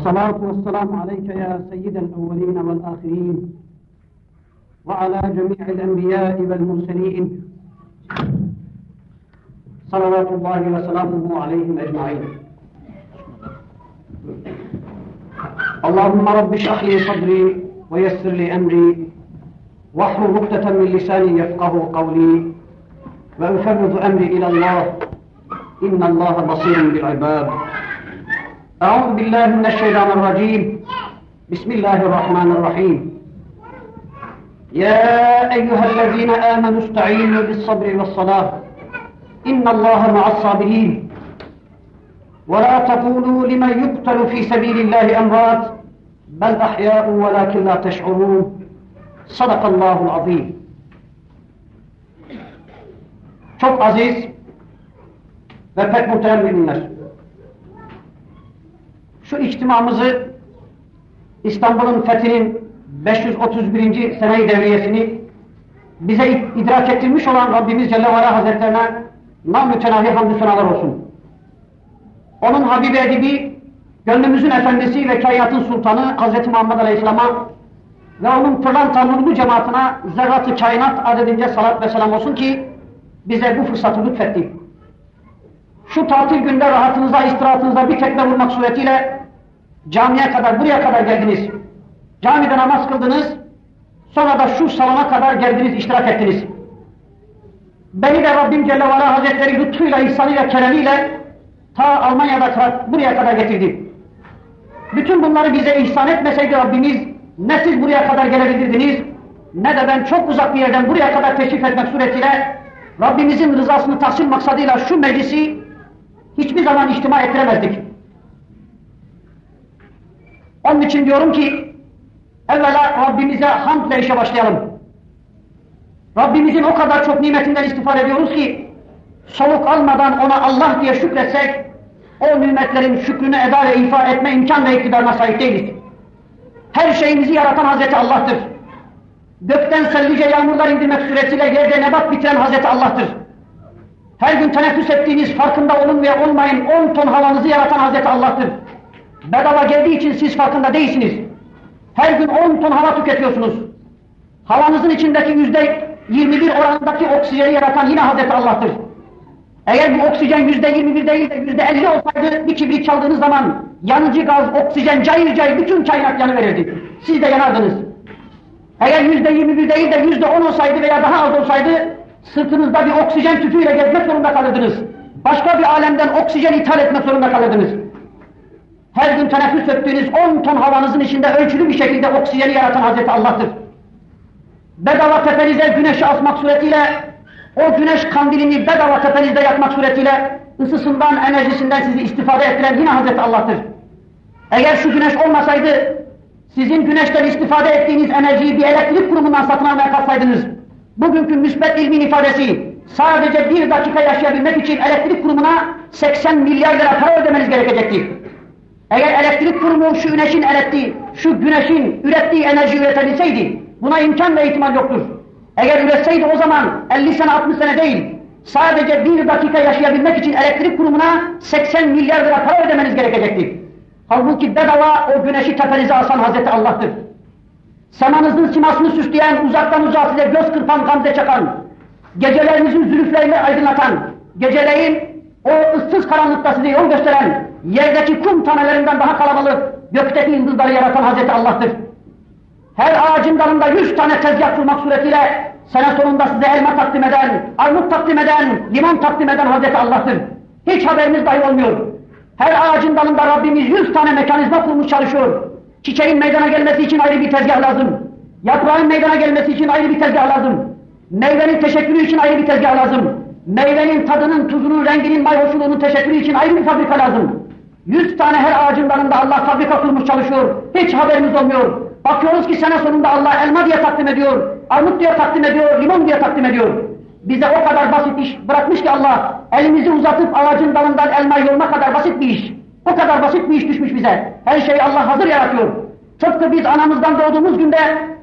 الصلاة والسلام عليك يا سيد الأولين والآخرين وعلى جميع الأنبياء والمرسلين. صلوات الله وسلامه عليهم أجمعين. اللهم رب اشرح لي صدري ويسر لي أمري. واحلل عقدة من لساني يفقه قولي. وأفرض أمري إلى الله. إن الله بصير بالعباد. أعوذ بالله من الشيطان الرجيم. بسم الله الرحمن الرحيم. يا أيها الذين آمنوا استعينوا بالصبر والصلاة. إن الله مع الصابرين. ولا تقولوا لمن يقتل في سبيل الله أموات. بل أحياء ولكن لا تشعرون. صدق الله العظيم. Çok aziz ve pek muhterem müminler. Şu içtimamızı İstanbul'un fethinin 531. sene-i devriyesini bize idrak ettirmiş olan Rabbimiz Celle ve Hazretlerine namütenahi hamdü senalar olsun. Onun Habibi Edibi, gönlümüzün efendisi ve kainatın sultanı Hz. Muhammed Aleyhisselam'a ve onun pırlanta nurlu cemaatine zerratı kainat adedince salat ve selam olsun ki bize bu fırsatı lütfetti. Şu tatil günde rahatınıza, istirahatınıza bir tekme vurmak suretiyle camiye kadar, buraya kadar geldiniz. Camide namaz kıldınız, sonra da şu salona kadar geldiniz, iştirak ettiniz. Beni de Rabbim Celle ve Hazretleri lütfuyla, ihsanıyla, keremiyle ta Almanya'da buraya kadar getirdi. Bütün bunları bize ihsan etmeseydi Rabbimiz, ne siz buraya kadar gelebilirdiniz, ne de ben çok uzak bir yerden buraya kadar teşrif etmek suretiyle Rabbimizin rızasını tahsil maksadıyla şu meclisi hiçbir zaman içtima ettiremezdik. Onun için diyorum ki evvela Rabbimize hamdle işe başlayalım. Rabbimizin o kadar çok nimetinden istifade ediyoruz ki soluk almadan ona Allah diye şükretsek o nimetlerin şükrünü eda ve ifa etme imkan ve iktidarına sahip değiliz. Her şeyimizi yaratan Hazreti Allah'tır. Gökten sellice yağmurlar indirmek suretiyle yerde nebat bitiren Hazreti Allah'tır. Her gün teneffüs ettiğiniz farkında olun ve olmayın 10 ton havanızı yaratan Hazreti Allah'tır. Bedava geldiği için siz farkında değilsiniz. Her gün 10 ton hava tüketiyorsunuz. Havanızın içindeki yüzde 21 oranındaki oksijeni yaratan yine Hazreti Allah'tır. Eğer bu oksijen yüzde 21 değil de yüzde 50 olsaydı bir kibrit çaldığınız zaman yanıcı gaz, oksijen cayır cayır bütün kainat yanıverirdi. Siz de yanardınız. Eğer yüzde 21 değil de yüzde 10 olsaydı veya daha az olsaydı sırtınızda bir oksijen tüpüyle gezmek zorunda kalırdınız. Başka bir alemden oksijen ithal etmek zorunda kalırdınız. Her gün teneffüs ettiğiniz 10 ton havanızın içinde ölçülü bir şekilde oksijeni yaratan Hazreti Allah'tır. Bedava tepenize güneşi asmak suretiyle o güneş kandilini bedava tepenizde yakmak suretiyle ısısından, enerjisinden sizi istifade ettiren yine Hazreti Allah'tır. Eğer şu güneş olmasaydı sizin güneşten istifade ettiğiniz enerjiyi bir elektrik kurumundan satın almaya kalksaydınız, bugünkü müsbet ilmin ifadesi sadece bir dakika yaşayabilmek için elektrik kurumuna 80 milyar lira para ödemeniz gerekecekti. Eğer elektrik kurumu şu güneşin ürettiği, şu güneşin ürettiği enerji üretebilseydi, buna imkan ve ihtimal yoktur. Eğer üretseydi o zaman 50 sene 60 sene değil, sadece bir dakika yaşayabilmek için elektrik kurumuna 80 milyar lira para ödemeniz gerekecekti. Halbuki bedava o güneşi tepenize asan Hazreti Allah'tır. Semanızın simasını süsleyen, uzaktan uzağa göz kırpan, gamze çakan, gecelerinizin zülüflerini aydınlatan, geceleyin o ıssız karanlıkta size yol gösteren, yerdeki kum tanelerinden daha kalabalık, gökteki yıldızları yaratan Hazreti Allah'tır. Her ağacın dalında yüz tane tezgah kurmak suretiyle sene sonunda size elma takdim eden, armut takdim eden, limon takdim eden Hazreti Allah'tır. Hiç haberiniz dahi olmuyor. Her ağacın dalında Rabbimiz yüz tane mekanizma kurmuş çalışıyor. Çiçeğin meydana gelmesi için ayrı bir tezgah lazım. Yaprağın meydana gelmesi için ayrı bir tezgah lazım. Meyvenin teşekkürü için ayrı bir tezgah lazım. Meyvenin tadının, tuzunun, renginin, mayhoşluğunun teşekkürü için ayrı bir fabrika lazım. Yüz tane her ağacın dalında Allah fabrika kurmuş çalışıyor. Hiç haberimiz olmuyor. Bakıyoruz ki sene sonunda Allah elma diye takdim ediyor, armut diye takdim ediyor, limon diye takdim ediyor. Bize o kadar basit iş bırakmış ki Allah, elimizi uzatıp ağacın dalından elma yolma kadar basit bir iş. O kadar basit bir iş düşmüş bize. Her şeyi Allah hazır yaratıyor. Tıpkı biz anamızdan doğduğumuz günde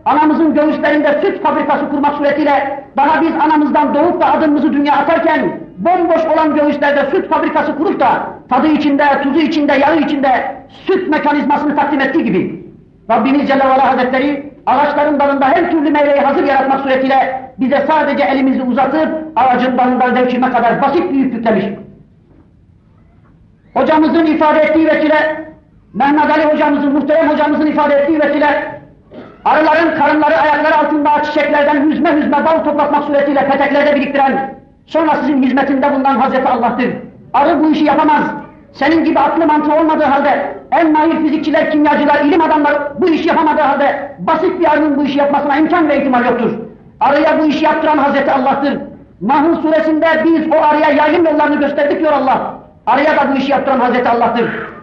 anamızın göğüslerinde süt fabrikası kurmak suretiyle daha biz anamızdan doğup da adımımızı dünya atarken bomboş olan göğüslerde süt fabrikası kurup da tadı içinde, tuzu içinde, yağı içinde süt mekanizmasını takdim ettiği gibi Rabbimiz Celle ve Hazretleri ağaçların dalında her türlü meyveyi hazır yaratmak suretiyle bize sadece elimizi uzatıp ağacın dalından devşirme kadar basit bir yük yüklemiş. Hocamızın ifade ettiği vesile, Mehmet Ali hocamızın, muhterem hocamızın ifade ettiği vesile, arıların karınları ayakları altında çiçeklerden hüzme hüzme bal toplatmak suretiyle peteklerde biriktiren, sonra sizin hizmetinde bulunan Hazreti Allah'tır. Arı bu işi yapamaz. Senin gibi aklı mantığı olmadığı halde, en mahir fizikçiler, kimyacılar, ilim adamları bu işi yapamadığı halde, basit bir arının bu işi yapmasına imkan ve ihtimal yoktur. Arıya bu işi yaptıran Hazreti Allah'tır. Nahl suresinde biz o arıya yayın yollarını gösterdik diyor Allah. Arıya da bu işi yaptıran Hazreti Allah'tır.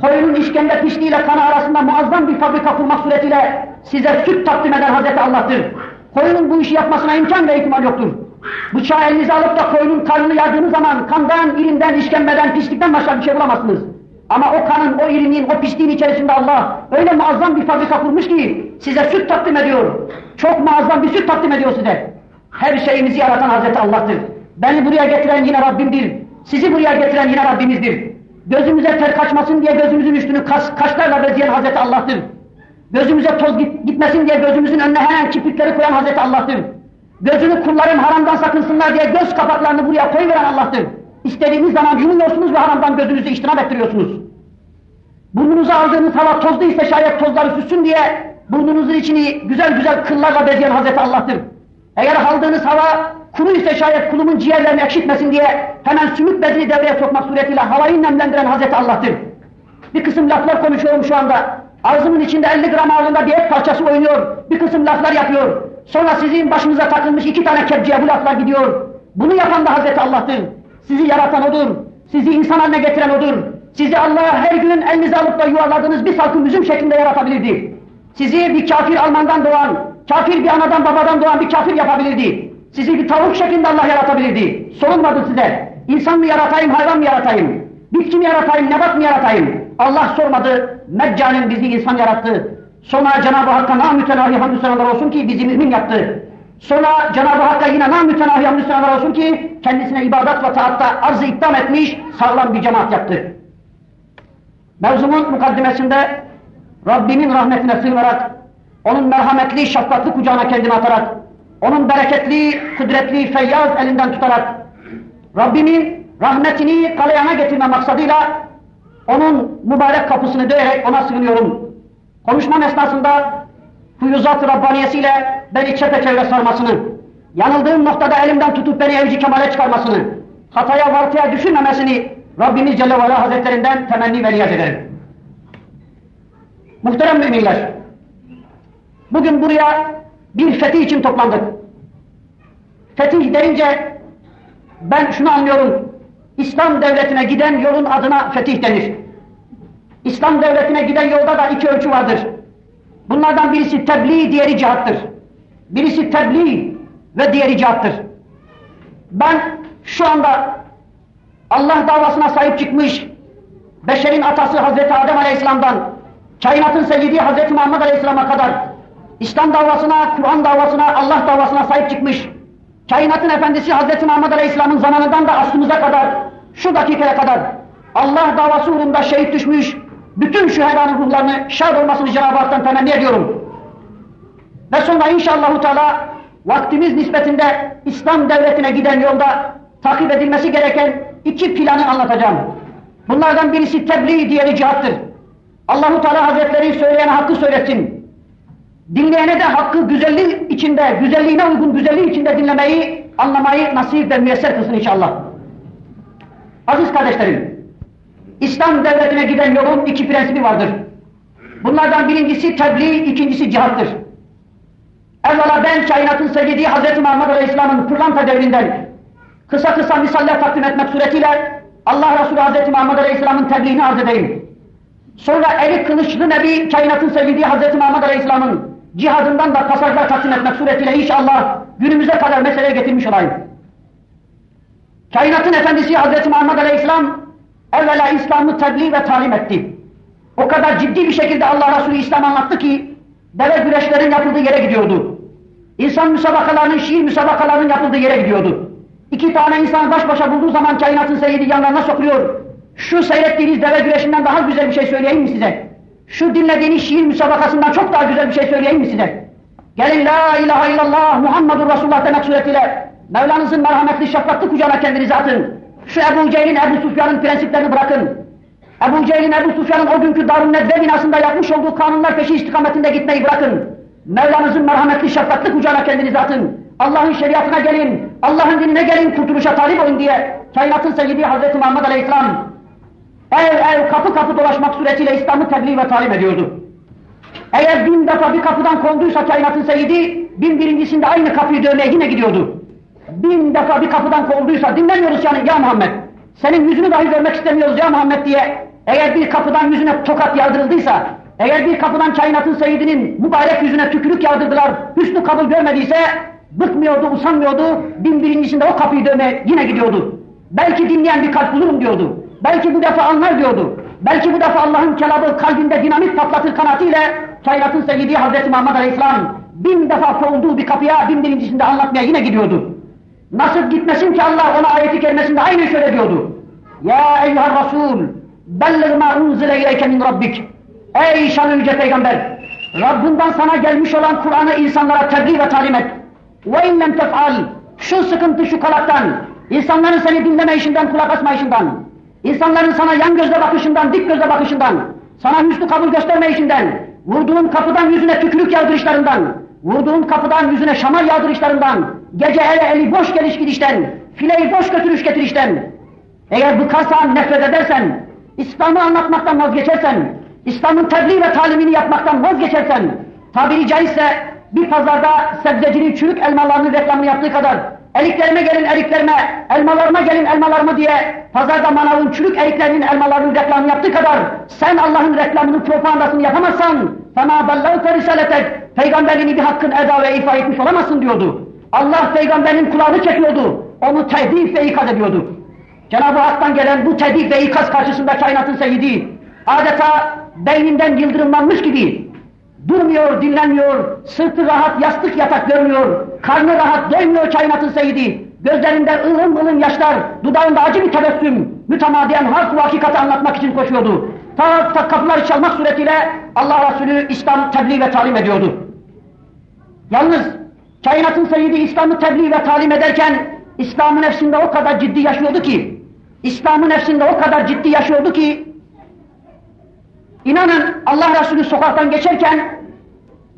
Koyunun işkembe pişliğiyle kanı arasında muazzam bir fabrika kurmak suretiyle size süt takdim eden Hazreti Allah'tır. Koyunun bu işi yapmasına imkan ve ihtimal yoktur. Bıçağı elinize alıp da koyunun karnını yardığınız zaman kandan, irinden, işkembeden, pislikten başka bir şey bulamazsınız. Ama o kanın, o irinin, o pisliğin içerisinde Allah öyle muazzam bir fabrika kurmuş ki size süt takdim ediyor. Çok muazzam bir süt takdim ediyor size. Her şeyimizi yaratan Hazreti Allah'tır. Beni buraya getiren yine Rabbimdir. Sizi buraya getiren yine Rabbimizdir. Gözümüze ter kaçmasın diye gözümüzün üstünü kaş, kaşlarla bezleyen Hazreti Allah'tır. Gözümüze toz git, gitmesin diye gözümüzün önüne hemen kirpikleri koyan Hazreti Allah'tır. Gözünü kullarım haramdan sakınsınlar diye göz kapaklarını buraya koyuveren Allah'tır. İstediğiniz zaman yumuyorsunuz ve haramdan gözünüzü iştinap ettiriyorsunuz. Burnunuza aldığınız hava tozlu ise şayet tozları süssün diye burnunuzun içini güzel güzel kıllarla bezleyen Hazreti Allah'tır. Eğer aldığınız hava kuru ise şayet kulumun ciğerlerini ekşitmesin diye hemen sümük bezini devreye sokmak suretiyle havayı nemlendiren Hazreti Allah'tır. Bir kısım laflar konuşuyorum şu anda. Ağzımın içinde 50 gram ağırlığında bir et parçası oynuyor. Bir kısım laflar yapıyor. Sonra sizin başınıza takılmış iki tane kepçeye bu laflar gidiyor. Bunu yapan da Hazreti Allah'tır. Sizi yaratan O'dur. Sizi insan haline getiren O'dur. Sizi Allah'a her gün elinize alıp da yuvarladığınız bir salkım üzüm şeklinde yaratabilirdi. Sizi bir kafir Almandan doğan, kafir bir anadan babadan doğan bir kafir yapabilirdi. Sizi bir tavuk şeklinde Allah yaratabilirdi. Sorulmadı size. İnsan mı yaratayım, hayvan mı yaratayım? Bitki mi yaratayım, nebat mı yaratayım? Allah sormadı. Meccanen bizi insan yarattı. Sonra Cenab-ı Hakk'a namütenahi hamdü senalar olsun ki bizi mümin yaptı. Sonra Cenab-ı Hakk'a yine namütenahi hamdü senalar olsun ki kendisine ibadet ve taatta arz-ı ikdam etmiş sağlam bir cemaat yaptı. Mevzumun mukaddimesinde Rabbimin rahmetine sığınarak, onun merhametli, şefkatli kucağına kendimi atarak, onun bereketli, kudretli, feyyaz elinden tutarak, Rabbimin rahmetini kalayana getirme maksadıyla onun mübarek kapısını döyerek ona sığınıyorum. Konuşmam esnasında Füyuzat-ı Rabbaniyesiyle beni çepeçevre sarmasını, yanıldığım noktada elimden tutup beni evci kemale çıkarmasını, hataya vartıya düşürmemesini Rabbimiz Celle ve Hazretlerinden temenni ve niyaz ederim. Muhterem müminler, bugün buraya bir fetih için toplandık. Fetih deyince ben şunu anlıyorum, İslam devletine giden yolun adına fetih denir. İslam devletine giden yolda da iki ölçü vardır. Bunlardan birisi tebliğ, diğeri cihattır. Birisi tebliğ ve diğeri cihattır. Ben şu anda Allah davasına sahip çıkmış, beşerin atası Hazreti Adem Aleyhisselam'dan, kainatın seyyidi Hazreti Muhammed Aleyhisselam'a kadar, İslam davasına, Kur'an davasına, Allah davasına sahip çıkmış, kainatın efendisi Hazreti Muhammed Aleyhisselam'ın zamanından da aslımıza kadar, şu dakikaya kadar, Allah davası uğrunda şehit düşmüş, bütün şühedanın ruhlarını şad olmasını Cenab-ı Hak'tan temenni ediyorum. Ve sonra inşallah Teala vaktimiz nispetinde İslam devletine giden yolda takip edilmesi gereken iki planı anlatacağım. Bunlardan birisi tebliğ, diğeri cihattır. Allahu Teala Hazretleri söyleyene hakkı söylesin. Dinleyene de hakkı güzelliği içinde, güzelliğine uygun güzelliği içinde dinlemeyi, anlamayı nasip ve müyesser kılsın inşallah. Aziz kardeşlerim, İslam devletine giden yolun iki prensibi vardır. Bunlardan birincisi tebliğ, ikincisi cihattır. Evvela ben kainatın sevgili Hz. Muhammed Aleyhisselam'ın pırlanta devrinden kısa kısa misaller takdim etmek suretiyle Allah Resulü Hz. Muhammed Aleyhisselam'ın tebliğini arz edeyim. Sonra eli kılıçlı Nebi kainatın sevgili Hz. Muhammed Aleyhisselam'ın cihadından da pasajlar takdim etmek suretiyle inşallah günümüze kadar meseleye getirmiş olayım. Kainatın efendisi Hz. Muhammed Aleyhisselam evvela İslam'ı tebliğ ve talim etti. O kadar ciddi bir şekilde Allah Resulü İslam anlattı ki deve güreşlerin yapıldığı yere gidiyordu. İnsan müsabakalarının, şiir müsabakalarının yapıldığı yere gidiyordu. İki tane insan baş başa bulduğu zaman kainatın seyyidi yanlarına sokuyor. Şu seyrettiğiniz deve güreşinden daha güzel bir şey söyleyeyim mi size? Şu dinlediğiniz şiir müsabakasından çok daha güzel bir şey söyleyeyim mi size? Gelin la ilahe illallah Muhammedur Resulullah demek suretiyle Mevlanızın merhametli şefkatli kucağına kendinizi atın. Şu Ebu Cehil'in Ebu Sufyan'ın prensiplerini bırakın. Ebu Cehil'in Ebu Sufyan'ın o günkü Darun Nedve binasında yapmış olduğu kanunlar peşi istikametinde gitmeyi bırakın. Mevlanızın merhametli şefkatli kucağına kendinizi atın. Allah'ın şeriatına gelin, Allah'ın dinine gelin, kurtuluşa talip olun diye kainatın seyyidi Hazreti Muhammed Aleyhisselam ev ev kapı kapı dolaşmak suretiyle İslam'ı tebliğ ve talim ediyordu. Eğer bin defa bir kapıdan konduysa kainatın seyyidi, bin birincisinde aynı kapıyı dövmeye yine gidiyordu. Bin defa bir kapıdan kovulduysa dinlemiyoruz yani ya Muhammed. Senin yüzünü dahi görmek istemiyoruz ya Muhammed diye. Eğer bir kapıdan yüzüne tokat yardırıldıysa, eğer bir kapıdan kainatın seyidinin mübarek yüzüne tükürük yardırdılar, hüsnü kabul görmediyse, bıkmıyordu, usanmıyordu, bin birincisinde o kapıyı dövmeye yine gidiyordu. Belki dinleyen bir kalp bulurum diyordu. Belki bu defa anlar diyordu. Belki bu defa Allah'ın kelamı kalbinde dinamit patlatır kanatıyla kainatın seyyidi Hazreti Muhammed Aleyhisselam bin defa kovulduğu bir kapıya bin birincisinde anlatmaya yine gidiyordu. Nasıl gitmesin ki Allah ona ayeti kerimesinde aynı şöyle diyordu. Ya eyyuhar Resul belliğ ma unzile ileyke min rabbik. Ey şanlı yüce peygamber Rabbinden sana gelmiş olan Kur'an'ı insanlara tebliğ ve talim et. Ve inlem tef'al şu sıkıntı şu kalaktan insanların seni dinleme işinden kulak asma işinden insanların sana yan gözle bakışından dik gözle bakışından sana hüsnü kabul gösterme işinden vurduğun kapıdan yüzüne tükürük yağdırışlarından vurduğun kapıdan yüzüne şamar yağdırışlarından gece ele eli boş geliş gidişten fileyi boş götürüş getirişten eğer bıkarsan nefret edersen İslam'ı anlatmaktan vazgeçersen İslam'ın tebliğ ve talimini yapmaktan vazgeçersen tabiri caizse bir pazarda sebzecinin çürük elmalarının reklamını yaptığı kadar Eriklerime gelin eriklerime, elmalarıma gelin elmalarıma diye pazarda manavın çürük eriklerinin elmalarının reklamını yaptığı kadar sen Allah'ın reklamının propagandasını yapamazsan sana bellâhüke risaletek peygamberini bir hakkın eda ve ifa etmiş olamazsın diyordu. Allah peygamberin kulağını çekiyordu. Onu tedif ve ikaz ediyordu. Cenab-ı Hak'tan gelen bu tedif ve ikaz karşısında kainatın seyidi adeta beyninden yıldırımlanmış gibi durmuyor, dinlenmiyor, sırtı rahat, yastık yatak görmüyor, karnı rahat, doymuyor kainatın seyidi. Gözlerinde ılım ılım yaşlar, dudağında acı bir tebessüm, mütemadiyen hak hakikati anlatmak için koşuyordu. Ta, ta kapıları çalmak suretiyle Allah Resulü İslam tebliğ ve talim ediyordu. Yalnız kainatın seyidi İslam'ı tebliğ ve talim ederken İslam'ın nefsinde o kadar ciddi yaşıyordu ki, İslam'ın nefsinde o kadar ciddi yaşıyordu ki, inanın Allah Resulü sokaktan geçerken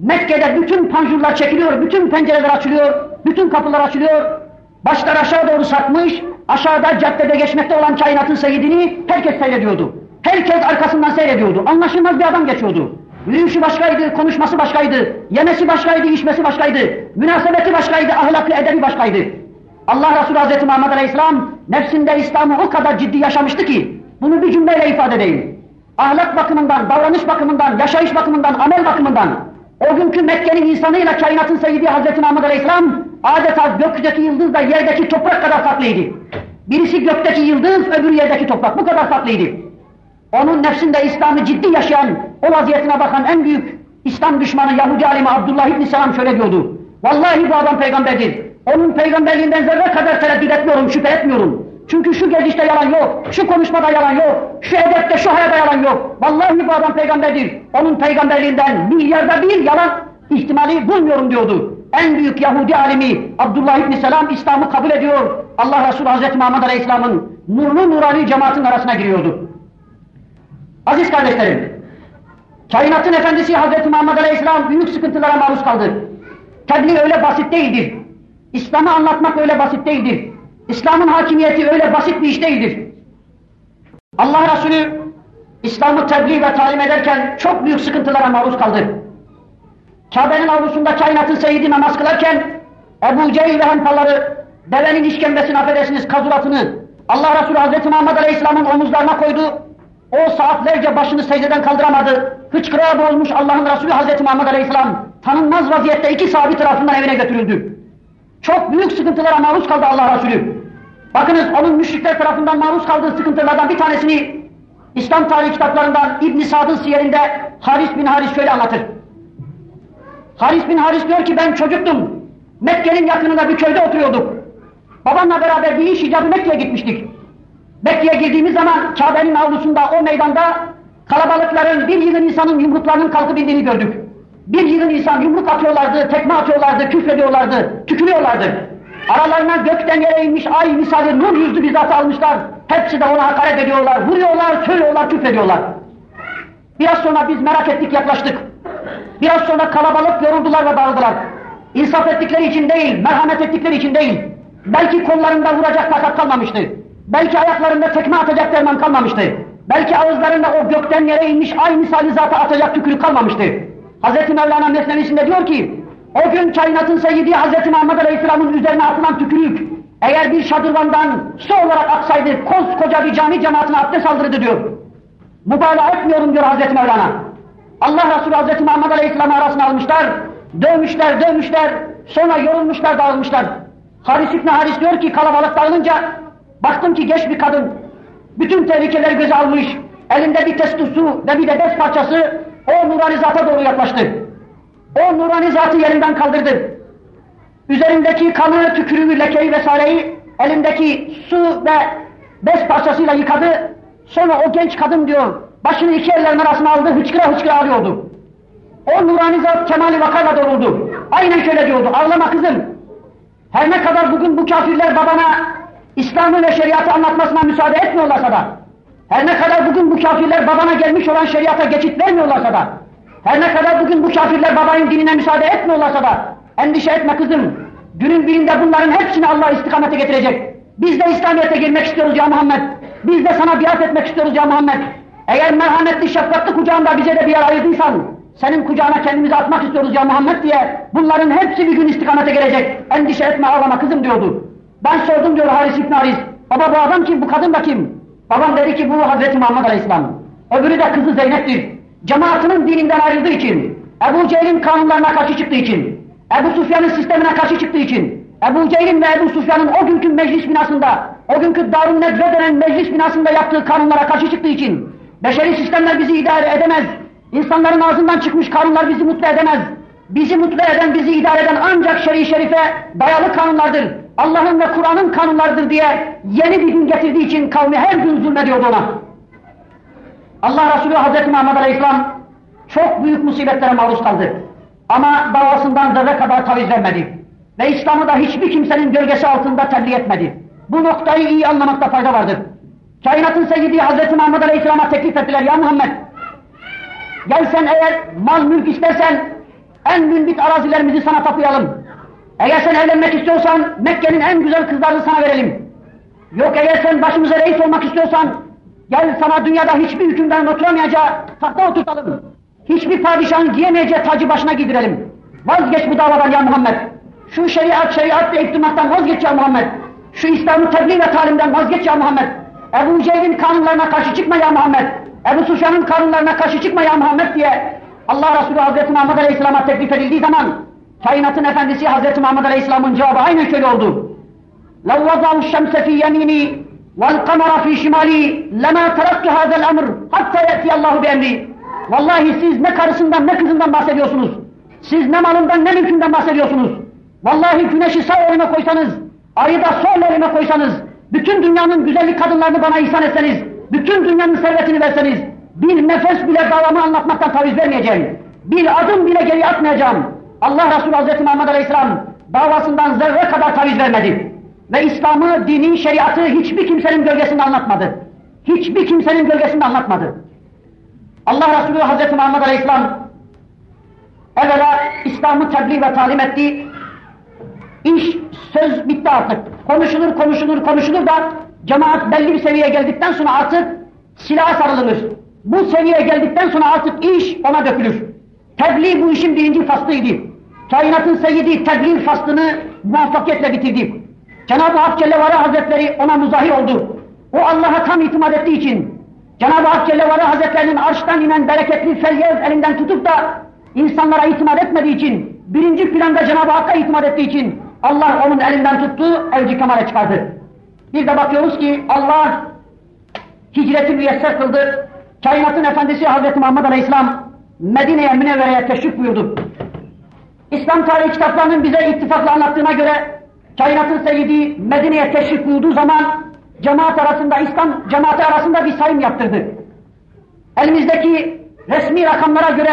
Mekke'de bütün panjurlar çekiliyor, bütün pencereler açılıyor, bütün kapılar açılıyor, başlar aşağı doğru sarkmış, aşağıda caddede geçmekte olan kainatın seyidini herkes seyrediyordu. Herkes arkasından seyrediyordu. Anlaşılmaz bir adam geçiyordu. Yürüyüşü başkaydı, konuşması başkaydı, yemesi başkaydı, içmesi başkaydı, münasebeti başkaydı, ahlaklı edebi başkaydı. Allah Resulü Hazreti Muhammed Aleyhisselam nefsinde İslam'ı o kadar ciddi yaşamıştı ki bunu bir cümleyle ifade edeyim. Ahlak bakımından, davranış bakımından, yaşayış bakımından, amel bakımından o günkü Mekke'nin insanıyla kainatın seyyidi Hazreti Muhammed Aleyhisselam adeta gökteki yıldızla yerdeki toprak kadar farklıydı. Birisi gökteki yıldız, öbürü yerdeki toprak. Bu kadar farklıydı. Onun nefsinde İslam'ı ciddi yaşayan, o vaziyetine bakan en büyük İslam düşmanı Yahudi alimi Abdullah İbni Selam şöyle diyordu. Vallahi bu adam peygamberdir. Onun peygamberliğinden zerre kadar tereddüt etmiyorum, şüphe etmiyorum. Çünkü şu gezişte yalan yok, şu konuşmada yalan yok, şu edepte, şu hayata yalan yok. Vallahi bu adam peygamberdir. Onun peygamberliğinden milyarda bir yalan ihtimali bulmuyorum diyordu. En büyük Yahudi alimi Abdullah İbni Selam İslam'ı kabul ediyor. Allah Resulü Hazreti Muhammed Aleyhisselam'ın nurlu nurani cemaatin arasına giriyordu. Aziz kardeşlerim, kainatın efendisi Hazreti Muhammed Aleyhisselam büyük sıkıntılara maruz kaldı. Tebliğ öyle basit değildir. İslam'ı anlatmak öyle basit değildir. İslam'ın hakimiyeti öyle basit bir iş değildir. Allah Resulü İslam'ı tebliğ ve talim ederken çok büyük sıkıntılara maruz kaldı. Kabe'nin avlusunda kainatın seyidi namaz kılarken Ebu Cehil ve hempaları devenin işkembesini affedersiniz kazuratını Allah Resulü Hazreti Muhammed Aleyhisselam'ın omuzlarına koydu. O saatlerce başını secdeden kaldıramadı. Hıçkırığa boğulmuş Allah'ın Resulü Hazreti Muhammed Aleyhisselam tanınmaz vaziyette iki sahabi tarafından evine götürüldü. Çok büyük sıkıntılara maruz kaldı Allah Resulü. Bakınız onun müşrikler tarafından maruz kaldığı sıkıntılardan bir tanesini İslam tarihi kitaplarından İbn Sad'ın siyerinde Haris bin Haris şöyle anlatır. Haris bin Haris diyor ki ben çocuktum. Mekke'nin yakınında bir köyde oturuyorduk. Babamla beraber bir iş icabı Mekke'ye gitmiştik. Mekke'ye girdiğimiz zaman Kabe'nin avlusunda, o meydanda kalabalıkların bir yığın insanın yumruklarının kalkıp indiğini gördük. Bir yığın insan yumruk atıyorlardı, tekme atıyorlardı, küfrediyorlardı, tükürüyorlardı. Aralarına gökten yere inmiş ay misali nur yüzlü bir zatı almışlar. Hepsi de ona hakaret ediyorlar, vuruyorlar, söylüyorlar, küfrediyorlar. Biraz sonra biz merak ettik, yaklaştık. Biraz sonra kalabalık yoruldular ve dağıldılar. İnsaf ettikleri için değil, merhamet ettikleri için değil. Belki kollarında vuracak takat kalmamıştı. Belki ayaklarında tekme atacak derman kalmamıştı. Belki ağızlarında o gökten yere inmiş ay misali zata atacak tükürük kalmamıştı. Hz. Mevlana Mesnevisinde diyor ki, o gün kainatın seyyidi Hz. Muhammed Aleyhisselam'ın üzerine atılan tükürük, eğer bir şadırvandan su olarak aksaydı, koskoca bir cami cemaatine abdest aldırdı diyor. Mübalağa etmiyorum diyor Hz. Mevlana. Allah Resulü Hz. Muhammed Aleyhisselam'ı arasına almışlar, dövmüşler, dövmüşler, sonra yorulmuşlar, dağılmışlar. Haris İbni Haris diyor ki kalabalık dağılınca, baktım ki genç bir kadın, bütün tehlikeleri göze almış, elinde bir testi su ve bir de bez parçası, o nurani zata doğru yaklaştı. O nurani zatı yerinden kaldırdı. Üzerindeki kanı, tükürüğü, lekeyi vesaireyi elindeki su ve bez parçasıyla yıkadı. Sonra o genç kadın diyor, başını iki ellerin arasına aldı, hıçkıra hıçkıra ağlıyordu. O nurani zat kemali vakarla doluldu. Aynen şöyle diyordu, ağlama kızım. Her ne kadar bugün bu kafirler babana İslam'ı ve şeriatı anlatmasına müsaade etmiyorlarsa da, her ne kadar bugün bu kafirler babana gelmiş olan şeriata geçit vermiyorlarsa da, her ne kadar bugün bu kafirler babanın dinine müsaade etmiyorlarsa da, endişe etme kızım, günün birinde bunların hepsini Allah istikamete getirecek. Biz de İslamiyet'e girmek istiyoruz ya Muhammed. Biz de sana biat etmek istiyoruz ya Muhammed. Eğer merhametli, şefkatli kucağında bize de bir yer ayırdıysan, senin kucağına kendimizi atmak istiyoruz ya Muhammed diye, bunların hepsi bir gün istikamete gelecek. Endişe etme, ağlama kızım diyordu. Ben sordum diyor Haris İbn Haris. Baba bu adam kim, bu kadın da kim? Babam dedi ki bu Hazreti Muhammed Aleyhisselam. Öbürü de kızı Zeynep'tir. Cemaatinin dininden ayrıldığı için, Ebu Cehil'in kanunlarına karşı çıktığı için, Ebu Sufyan'ın sistemine karşı çıktığı için, Ebu Cehil'in ve Ebu Sufyan'ın o günkü meclis binasında, o günkü Darun Nedve denen meclis binasında yaptığı kanunlara karşı çıktığı için, beşeri sistemler bizi idare edemez, insanların ağzından çıkmış kanunlar bizi mutlu edemez, bizi mutlu eden, bizi idare eden ancak şer'i şerife dayalı kanunlardır. Allah'ın ve Kur'an'ın kanunlardır diye yeni bir gün getirdiği için kavmi her gün zulmediyordu ona. Allah Resulü Hazreti Muhammed Aleyhisselam çok büyük musibetlere maruz kaldı. Ama davasından zerre kadar taviz vermedi. Ve İslam'ı da hiçbir kimsenin gölgesi altında tebliğ etmedi. Bu noktayı iyi anlamakta fayda vardır. Kainatın seyyidi Hazreti Muhammed Aleyhisselam'a teklif ettiler. Ya Muhammed, gel sen eğer mal mülk istersen en mümbit arazilerimizi sana tapıyalım. Eğer sen evlenmek istiyorsan Mekke'nin en güzel kızlarını sana verelim. Yok eğer sen başımıza reis olmak istiyorsan gel sana dünyada hiçbir hükümdarın oturamayacağı tahta oturtalım. Hiçbir padişahın giyemeyeceği tacı başına giydirelim. Vazgeç bu davadan ya Muhammed. Şu şeriat, şeriat ve iktimaktan vazgeç ya Muhammed. Şu İslam'ı tebliğ ve talimden vazgeç ya Muhammed. Ebu Cehil'in kanunlarına karşı çıkma ya Muhammed. Ebu Sufyan'ın kanunlarına karşı çıkma ya Muhammed diye Allah Resulü Hazreti Muhammed Aleyhisselam'a teklif edildiği zaman kainatın efendisi Hazreti Muhammed Aleyhisselam'ın cevabı aynen şöyle oldu. لَوْ وَضَعُ الشَّمْسَ فِي يَمِينِي وَالْقَمَرَ فِي شِمَالِي لَمَا تَرَكْتُ هَذَا الْأَمْرِ حَتَّى يَأْتِيَ اللّٰهُ بِاَمْرِي Vallahi siz ne karısından ne kızından bahsediyorsunuz. Siz ne malından ne mülkünden bahsediyorsunuz. Vallahi güneşi sağ elime koysanız, ayı da sol elime koysanız, bütün dünyanın güzellik kadınlarını bana ihsan etseniz, bütün dünyanın servetini verseniz, bir nefes bile davamı anlatmaktan taviz vermeyeceğim. Bir adım bile geri atmayacağım. Allah Resulü Hazreti Muhammed Aleyhisselam davasından zerre kadar taviz vermedi. Ve İslam'ı, dini, şeriatı hiçbir kimsenin gölgesinde anlatmadı. Hiçbir kimsenin gölgesinde anlatmadı. Allah Resulü Hazreti Muhammed Aleyhisselam evvela İslam'ı tebliğ ve talim etti. İş, söz bitti artık. Konuşulur, konuşulur, konuşulur da cemaat belli bir seviyeye geldikten sonra artık silaha sarılır. Bu seviyeye geldikten sonra artık iş ona dökülür. Tebliğ bu işin birinci faslıydı. Kainatın seyyidi tebliğ faslını muvaffakiyetle bitirdi. Cenab-ı Hak Celle Hazretleri ona muzahir oldu. O Allah'a tam itimat ettiği için Cenab-ı Hak Celle Hazretlerinin arştan inen bereketli feyyaz elinden tutup da insanlara itimat etmediği için, birinci planda Cenab-ı Hakk'a itimat ettiği için Allah onun elinden tuttu, evci kemale çıkardı. Bir de bakıyoruz ki Allah hicreti müyesser kıldı. Kainatın efendisi Hazreti Muhammed Aleyhisselam Medine'ye Münevvere'ye teşrif buyurdu. İslam tarihi kitaplarının bize ittifakla anlattığına göre kainatın seyyidi Medine'ye teşrif buyurduğu zaman cemaat arasında, İslam cemaati arasında bir sayım yaptırdı. Elimizdeki resmi rakamlara göre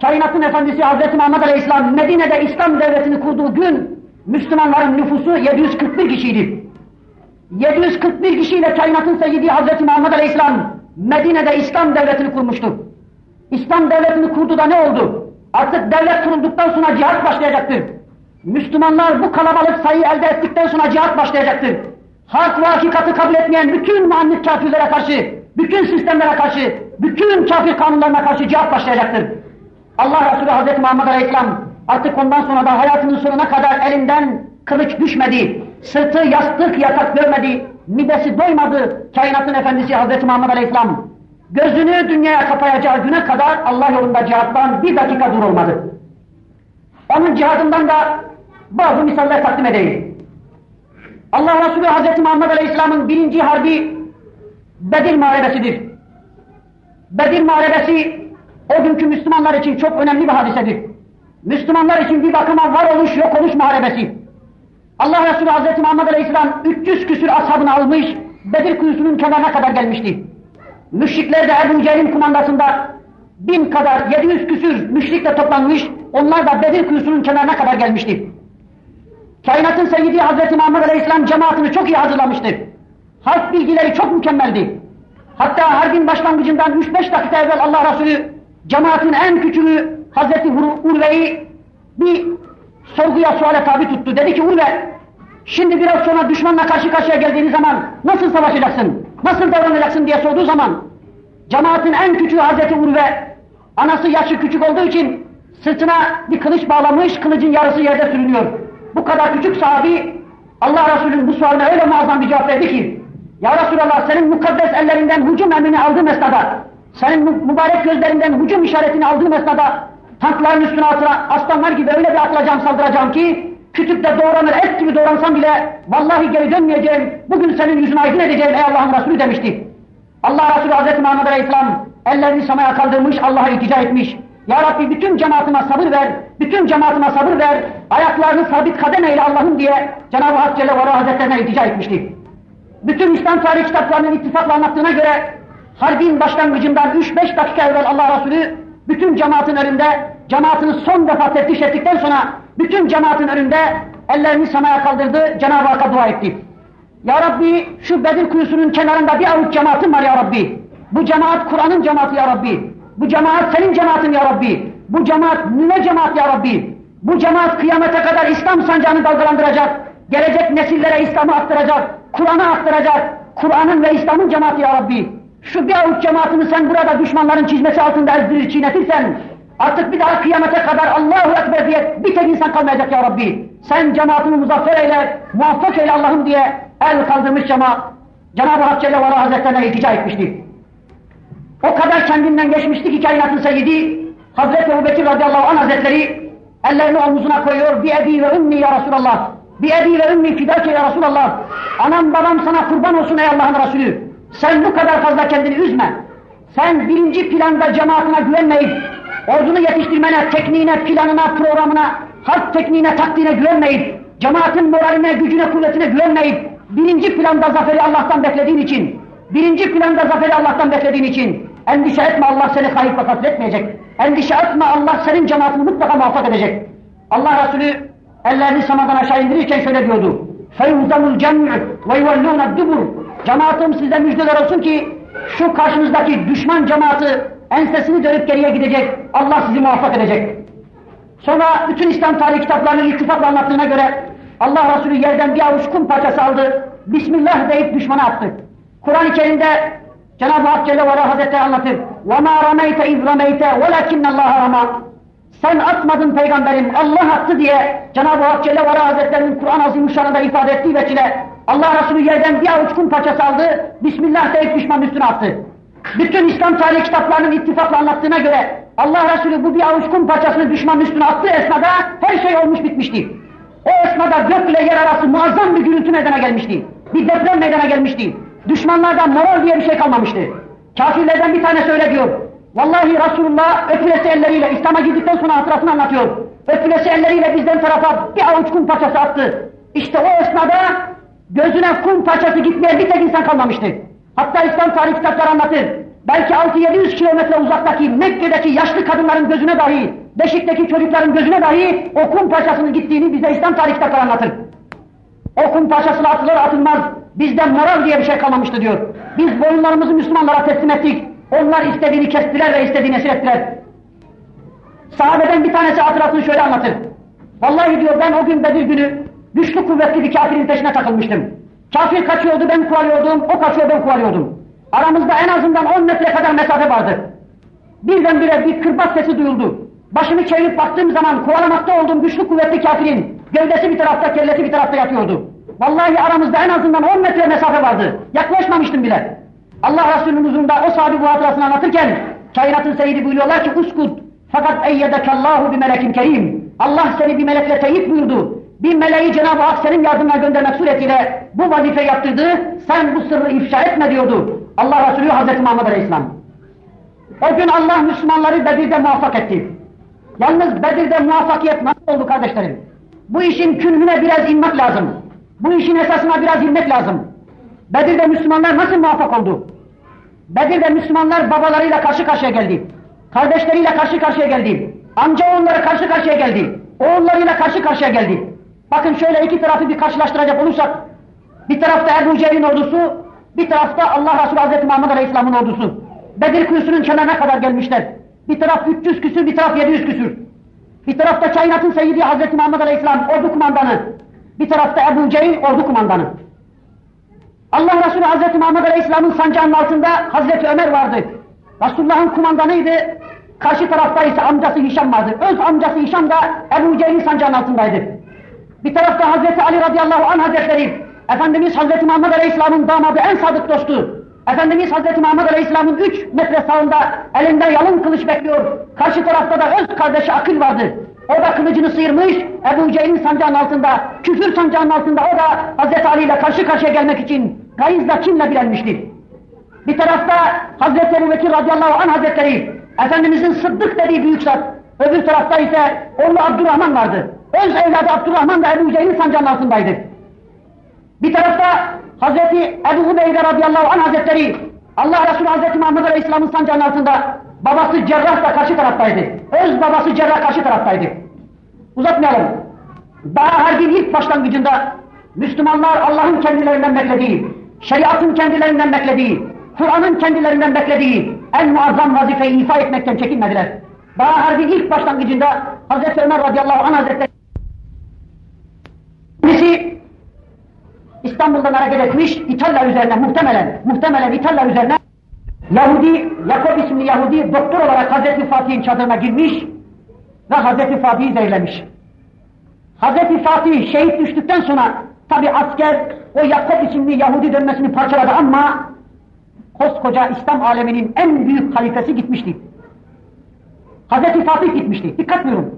kainatın efendisi Hz. Muhammed Aleyhisselam Medine'de İslam devletini kurduğu gün Müslümanların nüfusu 741 kişiydi. 741 kişiyle kainatın seyyidi Hz. Muhammed Aleyhisselam Medine'de İslam devletini kurmuştu. İslam devletini kurdu da ne oldu? Artık devlet kurulduktan sonra cihat başlayacaktır. Müslümanlar bu kalabalık sayı elde ettikten sonra cihat başlayacaktır. Hak ve hakikati kabul etmeyen bütün muannit kafirlere karşı, bütün sistemlere karşı, bütün kafir kanunlarına karşı cihat başlayacaktır. Allah Resulü Hazreti Muhammed Aleyhisselam artık ondan sonra da hayatının sonuna kadar elinden kılıç düşmedi, sırtı yastık yatak görmedi, midesi doymadı kainatın efendisi Hazreti Muhammed Aleyhisselam. Gözünü dünyaya kapayacağı güne kadar Allah yolunda cihattan bir dakika dur olmadı. Onun cihadından da bazı misaller takdim edeyim. Allah Resulü Hazreti Muhammed Aleyhisselam'ın birinci harbi Bedir Muharebesidir. Bedir Muharebesi o günkü Müslümanlar için çok önemli bir hadisedir. Müslümanlar için bir bakıma var oluş yok oluş muharebesi. Allah Resulü Hazreti Muhammed Aleyhisselam 300 küsür ashabını almış, Bedir kuyusunun kenarına kadar gelmişti. Müşrikler de Ebu Cehil'in kumandasında bin kadar, 700 küsür müşrikle toplanmış, onlar da Bedir kuyusunun kenarına kadar gelmişti. Kainatın seyyidi Hazreti Muhammed Aleyhisselam cemaatini çok iyi hazırlamıştı. Harp bilgileri çok mükemmeldi. Hatta harbin başlangıcından 3-5 dakika evvel Allah Resulü cemaatin en küçüğü Hazreti Urve'yi bir sorguya suale tabi tuttu. Dedi ki Urve, şimdi biraz sonra düşmanla karşı karşıya geldiğiniz zaman nasıl savaşacaksın, nasıl davranacaksın diye sorduğu zaman cemaatin en küçüğü Hazreti Urve, anası yaşı küçük olduğu için sırtına bir kılıç bağlamış, kılıcın yarısı yerde sürünüyor. Bu kadar küçük sahabi Allah Resulü'nün bu sualine öyle muazzam bir cevap verdi ki Ya Resulallah senin mukaddes ellerinden hücum emrini aldığım esnada senin mübarek gözlerinden hücum işaretini aldığım esnada tankların üstüne atıra, aslanlar gibi öyle bir atılacağım saldıracağım ki kütükte doğranır et gibi doğransam bile vallahi geri dönmeyeceğim bugün senin yüzünü aydın edeceğim ey Allah'ın Resulü demişti. Allah Resulü Hazreti Muhammed Aleyhisselam ellerini semaya kaldırmış Allah'a iltica etmiş. Ya Rabbi bütün cemaatime sabır ver, bütün cemaatime sabır ver, ayaklarını sabit kadem eyle Allah'ım diye Cenab-ı Hak Celle ve Hazretlerine iltica etmişti. Bütün İslam tarih kitaplarının ittifakla anlattığına göre harbin başlangıcından 3-5 dakika evvel Allah Resulü bütün cemaatin önünde cemaatini son defa teftiş ettikten sonra bütün cemaatin önünde ellerini semaya kaldırdı, Cenab-ı Hakk'a dua etti. Ya Rabbi şu Bedir kuyusunun kenarında bir avuç cemaatim var ya Rabbi. Bu cemaat Kur'an'ın cemaati ya Rabbi. Bu cemaat senin cemaatin ya Rabbi. Bu cemaat ne cemaat ya Rabbi. Bu cemaat kıyamete kadar İslam sancağını dalgalandıracak. Gelecek nesillere İslam'ı aktaracak. Kur'an'ı aktaracak. Kur'an'ın ve İslam'ın cemaati ya Rabbi. Şu bir avuç cemaatini sen burada düşmanların çizmesi altında ezdirir çiğnetirsen artık bir daha kıyamete kadar Allahu Ekber diye bir tek insan kalmayacak ya Rabbi. Sen cemaatini muzaffer eyle, muvaffak eyle Allah'ım diye el kaldırmış cemaat. Cenab-ı Hak Celle ve Hazretlerine iltica etmişti. O kadar kendinden geçmişti ki kainatın seyyidi Hazreti Ebu Bekir radıyallahu anh hazretleri ellerini omuzuna koyuyor. Bir ebi ve ümmi ya Resulallah. Bir ebi ve ümmi fidake ya Resulallah. Anam babam sana kurban olsun ey Allah'ın Resulü. Sen bu kadar fazla kendini üzme. Sen birinci planda cemaatine güvenmeyip, ordunu yetiştirmene, tekniğine, planına, programına, harp tekniğine, taktiğine güvenmeyip, cemaatin moraline, gücüne, kuvvetine güvenmeyip, birinci planda zaferi Allah'tan beklediğin için, birinci planda zaferi Allah'tan beklediğin için, endişe etme Allah seni kayıp ve katletmeyecek. Endişe etme Allah senin cemaatini mutlaka muvaffak edecek. Allah Resulü ellerini semadan aşağı indirirken şöyle diyordu. فَيُوزَمُ الْجَمْعُ وَيُوَلُّونَ الدُّبُرُ Cemaatim size müjdeler olsun ki şu karşınızdaki düşman cemaati ensesini dönüp geriye gidecek. Allah sizi muvaffak edecek. Sonra bütün İslam tarihi kitaplarının ittifakla anlattığına göre Allah Resulü yerden bir avuç kum parçası aldı. Bismillah deyip düşmana attı. Kur'an-ı Kerim'de Cenab-ı Hak Celle ve Ala Hazretleri anlatır. وَمَا رَمَيْتَ اِذْ رَمَيْتَ وَلَكِنَّ اللّٰهَ رَمَى Sen atmadın peygamberim, Allah attı diye Cenab-ı Hak Celle ve Ala Hazretleri'nin Kur'an-ı Azimuşşan'ında ifade ettiği veçile Allah Resulü yerden bir avuç kum parçası aldı, Bismillah deyip düşmanın üstüne attı. Bütün İslam tarihi kitaplarının ittifakla anlattığına göre Allah Resulü bu bir avuç kum parçasını düşmanın üstüne attığı esnada her şey olmuş bitmişti. O esnada gök ile yer arası muazzam bir gürültü meydana gelmişti. Bir deprem meydana gelmişti. Düşmanlarda moral diye bir şey kalmamıştı. Kafirlerden bir tanesi öyle diyor. Vallahi Resulullah öpülesi elleriyle İslam'a girdikten sonra hatırasını anlatıyor. Öpülesi elleriyle bizden tarafa bir avuç kum parçası attı. İşte o esnada gözüne kum parçası gitmeyen bir tek insan kalmamıştı. Hatta İslam tarih kitapları anlatır. Belki 600-700 kilometre uzaktaki Mekke'deki yaşlı kadınların gözüne dahi, Beşik'teki çocukların gözüne dahi o kum parçasının gittiğini bize İslam tarih kitapları anlatır. O kum parçasına atılır atılmaz bizden moral diye bir şey kalmamıştı diyor. Biz boyunlarımızı Müslümanlara teslim ettik. Onlar istediğini kestiler ve istediğini esir ettiler. Sahabeden bir tanesi hatırasını şöyle anlatır. Vallahi diyor ben o gün Bedir günü güçlü kuvvetli bir kafirin peşine takılmıştım. Kafir kaçıyordu ben kovalıyordum, o kaçıyor ben kovalıyordum. Aramızda en azından 10 metre kadar mesafe vardı. Birdenbire bir kırbaç sesi duyuldu. Başımı çevirip baktığım zaman kovalamakta olduğum güçlü kuvvetli kafirin gövdesi bir tarafta, kellesi bir tarafta yatıyordu. Vallahi aramızda en azından 10 metre mesafe vardı. Yaklaşmamıştım bile. Allah Resulü'nün huzurunda o sahibi bu hatırasını anlatırken kainatın seyidi buyuruyorlar ki uskut fakat eyyedekallahu bir melekin kerim. Allah seni bir melekle teyit buyurdu. Bir meleği Cenab-ı Hak senin yardımına göndermek suretiyle bu vazife yaptırdı. Sen bu sırrı ifşa etme diyordu. Allah Resulü Hazreti Muhammed Aleyhisselam. O gün Allah Müslümanları Bedir'de muvaffak etti. Yalnız Bedir'de muvaffakiyet nasıl oldu kardeşlerim? Bu işin künhüne biraz inmek lazım. Bu işin esasına biraz inmek lazım. Bedir'de Müslümanlar nasıl muvaffak oldu? Bedir'de Müslümanlar babalarıyla karşı karşıya geldi. Kardeşleriyle karşı karşıya geldi. Amca oğulları karşı karşıya geldi. Oğullarıyla karşı karşıya geldi. Bakın şöyle iki tarafı bir karşılaştıracak olursak, bir tarafta Ebu Cehil'in ordusu, bir tarafta Allah Resulü Hazreti Muhammed Aleyhisselam'ın ordusu. Bedir kuyusunun kenarına kadar gelmişler. Bir taraf 300 küsür, bir taraf 700 küsür. Bir tarafta kainatın seyyidi Hazreti Muhammed Aleyhisselam ordu kumandanı. Bir tarafta Ebu Cehil ordu kumandanı. Allah Resulü Hazreti Muhammed Aleyhisselam'ın sancağının altında Hazreti Ömer vardı. Resulullah'ın kumandanıydı. Karşı tarafta ise amcası Hişam vardı. Öz amcası Hişam da Ebu Cehil'in sancağının altındaydı. Bir tarafta Hazreti Ali radıyallahu anh hazretleri, Efendimiz Hazreti Muhammed Aleyhisselam'ın damadı en sadık dostu. Efendimiz Hazreti Muhammed Aleyhisselam'ın üç metre sağında elinde yalın kılıç bekliyor. Karşı tarafta da öz kardeşi Akıl vardı. O da kılıcını sıyırmış, Ebu Cehil'in sancağının altında, küfür sancağının altında o da Hazreti Ali ile karşı karşıya gelmek için gayızla kimle bilenmişti. Bir tarafta Hazreti Ebu Bekir radıyallahu anh hazretleri, Efendimizin Sıddık dediği büyük zat, öbür tarafta ise oğlu Abdurrahman vardı. Öz evladı Abdurrahman da Ebu Cehil'in sancağının altındaydı. Bir tarafta Hazreti Ebu Hubeyre radıyallahu anh hazretleri, Allah Resulü Hazreti Muhammed Aleyhisselam'ın sancağının altında babası Cerrah da karşı taraftaydı. Öz babası Cerrah karşı taraftaydı. Uzatmayalım. Daha harbin ilk başlangıcında Müslümanlar Allah'ın kendilerinden beklediği, şeriatın kendilerinden beklediği, Kur'an'ın kendilerinden beklediği en muazzam vazifeyi ifa etmekten çekinmediler. Daha harbin ilk başlangıcında Hazreti Ömer radıyallahu anh hazretleri birisi İstanbul'dan hareket etmiş İtalya üzerine muhtemelen, muhtemelen İtalya üzerine Yahudi, Yakob isimli Yahudi doktor olarak Hazreti Fatih'in çadırına girmiş ve Hazreti Fatih'i zehirlemiş. Hazreti Fatih şehit düştükten sonra tabi asker o Yakob isimli Yahudi dönmesini parçaladı ama koskoca İslam aleminin en büyük halifesi gitmişti. Hazreti Fatih gitmişti. Dikkat buyurun.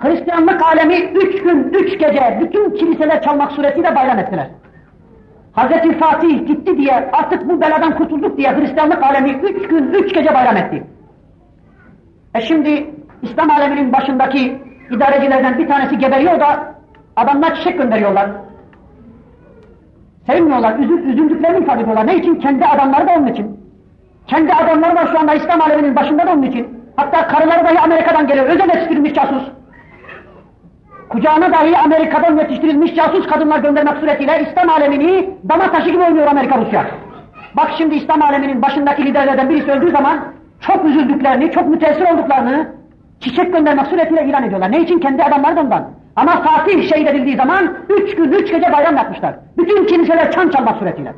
Hristiyanlık alemi üç gün, üç gece bütün kiliseler çalmak suretiyle bayram ettiler. Hazreti Fatih gitti diye artık bu beladan kurtulduk diye Hristiyanlık alemi üç gün, üç gece bayram etti. E şimdi İslam aleminin başındaki idarecilerden bir tanesi geberiyor da adamlar çiçek gönderiyorlar. Sevmiyorlar, üzül, üzüldüklerini ifade ediyorlar. Ne için? Kendi adamları da onun için. Kendi adamları var şu anda İslam aleminin başında da onun için. Hatta karıları dahi Amerika'dan geliyor, özel yetiştirilmiş casus. Kucağına dahi Amerika'dan yetiştirilmiş casus kadınlar göndermek suretiyle İslam alemini dama taşı gibi oynuyor Amerika Rusya. Bak şimdi İslam aleminin başındaki liderlerden birisi öldüğü zaman çok üzüldüklerini, çok müteessir olduklarını çiçek göndermek suretiyle ilan ediyorlar. Ne için? Kendi adamları da ondan. Ama Fatih şehit edildiği zaman üç gün, üç gece bayram yapmışlar. Bütün kiliseler çan çalmak suretiyle.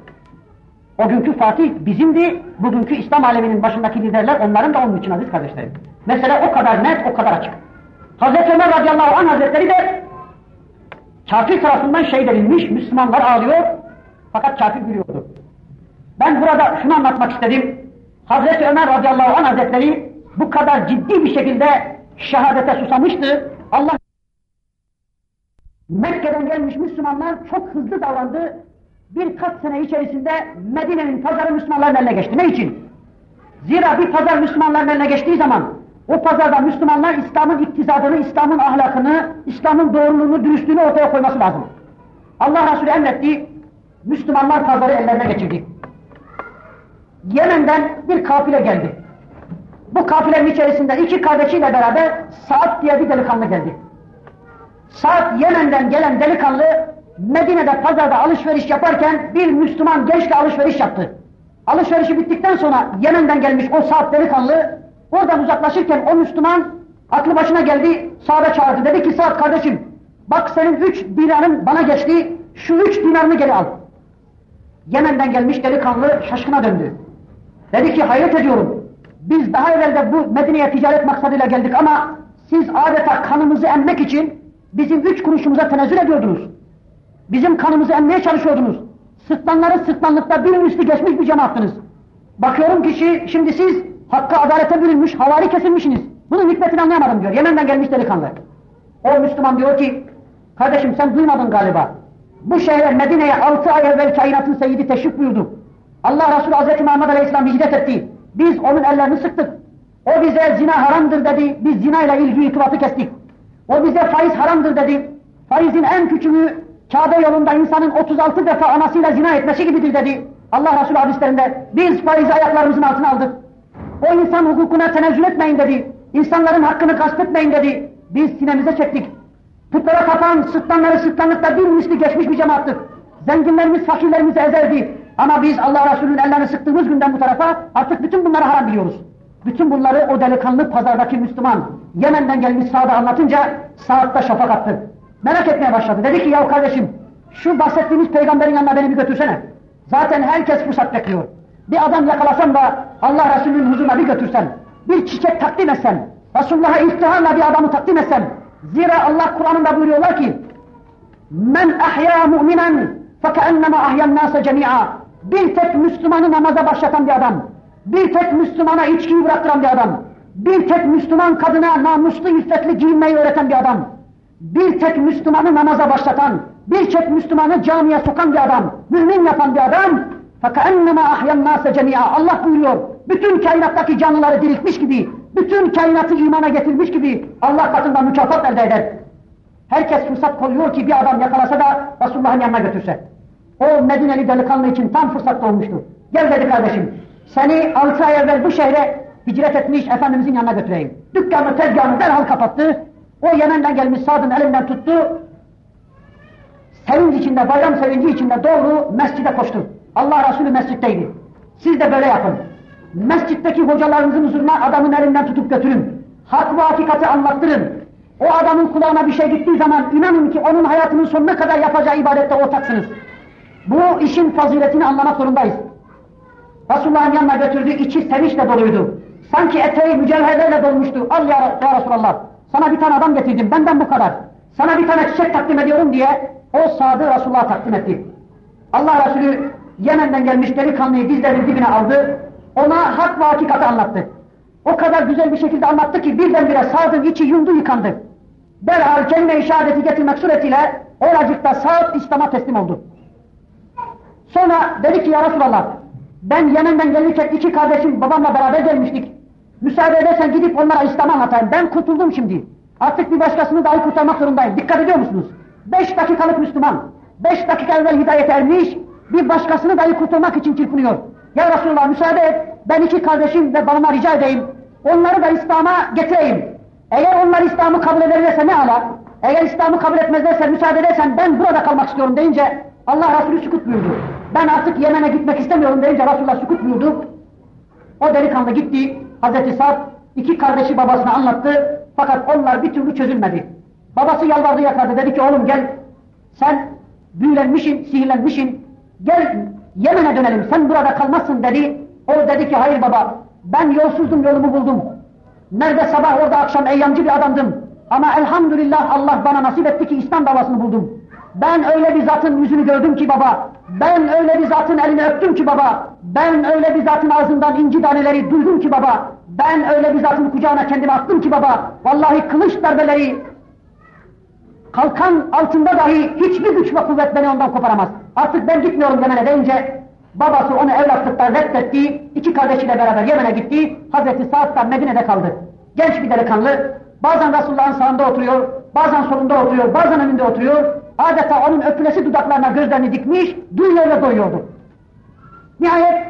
O günkü Fatih bizimdi, bugünkü İslam aleminin başındaki liderler onların da onun için aziz kardeşlerim. Mesele o kadar net, o kadar açık. Hazreti Ömer radıyallahu anh hazretleri de kafir tarafından şehit edilmiş, Müslümanlar ağlıyor fakat kafir gülüyordu. Ben burada şunu anlatmak istedim. Hazreti Ömer radıyallahu anh hazretleri bu kadar ciddi bir şekilde şehadete susamıştı. Allah Mekke'den gelmiş Müslümanlar çok hızlı davrandı. Birkaç sene içerisinde Medine'nin pazarı Müslümanların eline geçti. Ne için? Zira bir pazar Müslümanların eline geçtiği zaman o pazarda Müslümanlar İslam'ın iktisadını, İslam'ın ahlakını, İslam'ın doğruluğunu, dürüstlüğünü ortaya koyması lazım. Allah Resulü emretti, Müslümanlar pazarı ellerine geçirdi. Yemen'den bir kafile geldi. Bu kafilenin içerisinde iki kardeşiyle beraber Saad diye bir delikanlı geldi. Saad Yemen'den gelen delikanlı Medine'de pazarda alışveriş yaparken bir Müslüman gençle alışveriş yaptı. Alışverişi bittikten sonra Yemen'den gelmiş o Saad delikanlı oradan uzaklaşırken o Müslüman aklı başına geldi Saad'a çağırdı. Dedi ki Saad kardeşim bak senin üç dinarın bana geçti şu üç dinarını geri al. Yemen'den gelmiş delikanlı şaşkına döndü. Dedi ki hayret ediyorum. Biz daha evvel de bu Medine'ye ticaret maksadıyla geldik ama siz adeta kanımızı emmek için bizim üç kuruşumuza tenezzül ediyordunuz. Bizim kanımızı emmeye çalışıyordunuz. Sırtlanları sırtlanlıkta bir üstü geçmiş bir cemaattınız. Bakıyorum ki şimdi siz hakka adalete bürünmüş, havari kesilmişsiniz. Bunun hikmetini anlayamadım diyor. Yemen'den gelmiş delikanlı. O Müslüman diyor ki, kardeşim sen duymadın galiba. Bu şehre Medine'ye altı ay evvel kainatın seyyidi teşrif buyurdu. Allah Resulü Hazreti Muhammed Aleyhisselam hicret etti. Biz onun ellerini sıktık. O bize zina haramdır dedi. Biz zina ile ilgili irtibatı kestik. O bize faiz haramdır dedi. Faizin en küçüğü Kabe yolunda insanın 36 defa anasıyla zina etmesi gibidir dedi. Allah Resulü hadislerinde biz faizi ayaklarımızın altına aldık. O insan hukukuna tenezzül etmeyin dedi. İnsanların hakkını gasp etmeyin dedi. Biz sinemize çektik. Putlara tapan, sırtlanları sırtlanlıkta bir misli geçmiş bir cemaattık. Zenginlerimiz fakirlerimizi ezerdi. Ama biz Allah Resulü'nün ellerini sıktığımız günden bu tarafa artık bütün bunları haram biliyoruz. Bütün bunları o delikanlı pazardaki Müslüman Yemen'den gelmiş Sa'da anlatınca saatte şafak attı. Merak etmeye başladı. Dedi ki ya kardeşim şu bahsettiğimiz peygamberin yanına beni bir götürsene. Zaten herkes fırsat bekliyor. Bir adam yakalasam da Allah Resulü'nün huzuruna bir götürsem, bir çiçek takdim etsem, Resulullah'a iftiharla bir adamı takdim etsem, zira Allah Kur'an'ında buyuruyorlar ki, Men ahya mu'minen fekennema ahyan nase cemi'a. Bir tek Müslümanı namaza başlatan bir adam, bir tek Müslümana içkiyi bıraktıran bir adam, bir tek Müslüman kadına namuslu, iffetli giyinmeyi öğreten bir adam, bir tek Müslümanı namaza başlatan, bir tek Müslümanı camiye sokan bir adam, mümin yapan bir adam, فَكَأَنَّمَا اَحْيَا النَّاسَ جَمِيعًا Allah buyuruyor, bütün kainattaki canlıları diriltmiş gibi, bütün kainatı imana getirmiş gibi Allah katında mükafat elde eder. Herkes fırsat koyuyor ki bir adam yakalasa da Resulullah'ın yanına götürse. O Medineli delikanlı için tam fırsat doğmuştu. Gel dedi kardeşim, seni altı ay evvel bu şehre hicret etmiş Efendimizin yanına götüreyim. Dükkanı, tezgahını derhal kapattı. O Yemen'den gelmiş Sad'ın elinden tuttu. Sevinç içinde, bayram sevinci içinde doğru mescide koştu. Allah Resulü mescitteydi. Siz de böyle yapın. Mescitteki hocalarınızın huzuruna adamın elinden tutup götürün. Hak ve hakikati anlattırın. O adamın kulağına bir şey gittiği zaman inanın ki onun hayatının sonuna kadar yapacağı ibadette ortaksınız. Bu işin faziletini anlamak zorundayız. Resulullah'ın yanına götürdü, içi sevinçle doluydu. Sanki eteği mücevherlerle dolmuştu. Al ya, ya Resulallah, sana bir tane adam getirdim, benden bu kadar. Sana bir tane çiçek takdim ediyorum diye o sadı Resulullah'a takdim etti. Allah Resulü Yemen'den gelmiş delikanlıyı dizlerinin dibine aldı, ona hak ve hakikati anlattı. O kadar güzel bir şekilde anlattı ki birdenbire Sad'ın içi yundu yıkandı. Derhal kelime-i şehadeti getirmek suretiyle oracıkta Sa'd İslam'a teslim oldu. Sonra dedi ki ya Resulallah ben Yemen'den gelirken iki kardeşim babamla beraber gelmiştik. Müsaade edersen gidip onlara İslam'ı anlatayım. Ben kurtuldum şimdi. Artık bir başkasını dahi kurtarmak zorundayım. Dikkat ediyor musunuz? Beş dakikalık Müslüman. Beş dakika evvel hidayet ermiş, bir başkasını dahi kurtarmak için çırpınıyor. Ya Resulallah müsaade et, ben iki kardeşim ve babama rica edeyim. Onları da İslam'a getireyim. Eğer onlar İslam'ı kabul ederlerse ne ala? Eğer İslam'ı kabul etmezlerse müsaade edersen ben burada kalmak istiyorum deyince Allah Resulü sükut buyurdu. Ben artık Yemen'e gitmek istemiyorum deyince Resulullah sükut buyurdu. O delikanlı gitti. Hazreti Sa'd iki kardeşi babasına anlattı. Fakat onlar bir türlü çözülmedi. Babası yalvardı yakardı. Dedi ki oğlum gel sen büyülenmişsin, sihirlenmişsin. Gel Yemen'e dönelim sen burada kalmazsın dedi. O dedi ki hayır baba ben yolsuzdum yolumu buldum. Nerede sabah orada akşam eyyamcı bir adamdım. Ama elhamdülillah Allah bana nasip etti ki İslam davasını buldum. Ben öyle bir zatın yüzünü gördüm ki baba. Ben öyle bir zatın elini öptüm ki baba. Ben öyle bir zatın ağzından inci taneleri duydum ki baba. Ben öyle bir zatın kucağına kendimi attım ki baba. Vallahi kılıç darbeleri kalkan altında dahi hiçbir güç ve kuvvet beni ondan koparamaz. Artık ben gitmiyorum Yemen'e deyince babası onu evlatlıktan reddetti. iki kardeşiyle beraber Yemen'e gitti. Hazreti Sa'd da Medine'de kaldı. Genç bir delikanlı. Bazen Resulullah'ın sağında oturuyor, bazen solunda oturuyor, bazen önünde oturuyor. adeta onun öpülesi dudaklarına gözlerini dikmiş, duyuyorla doyuyordu. Nihayet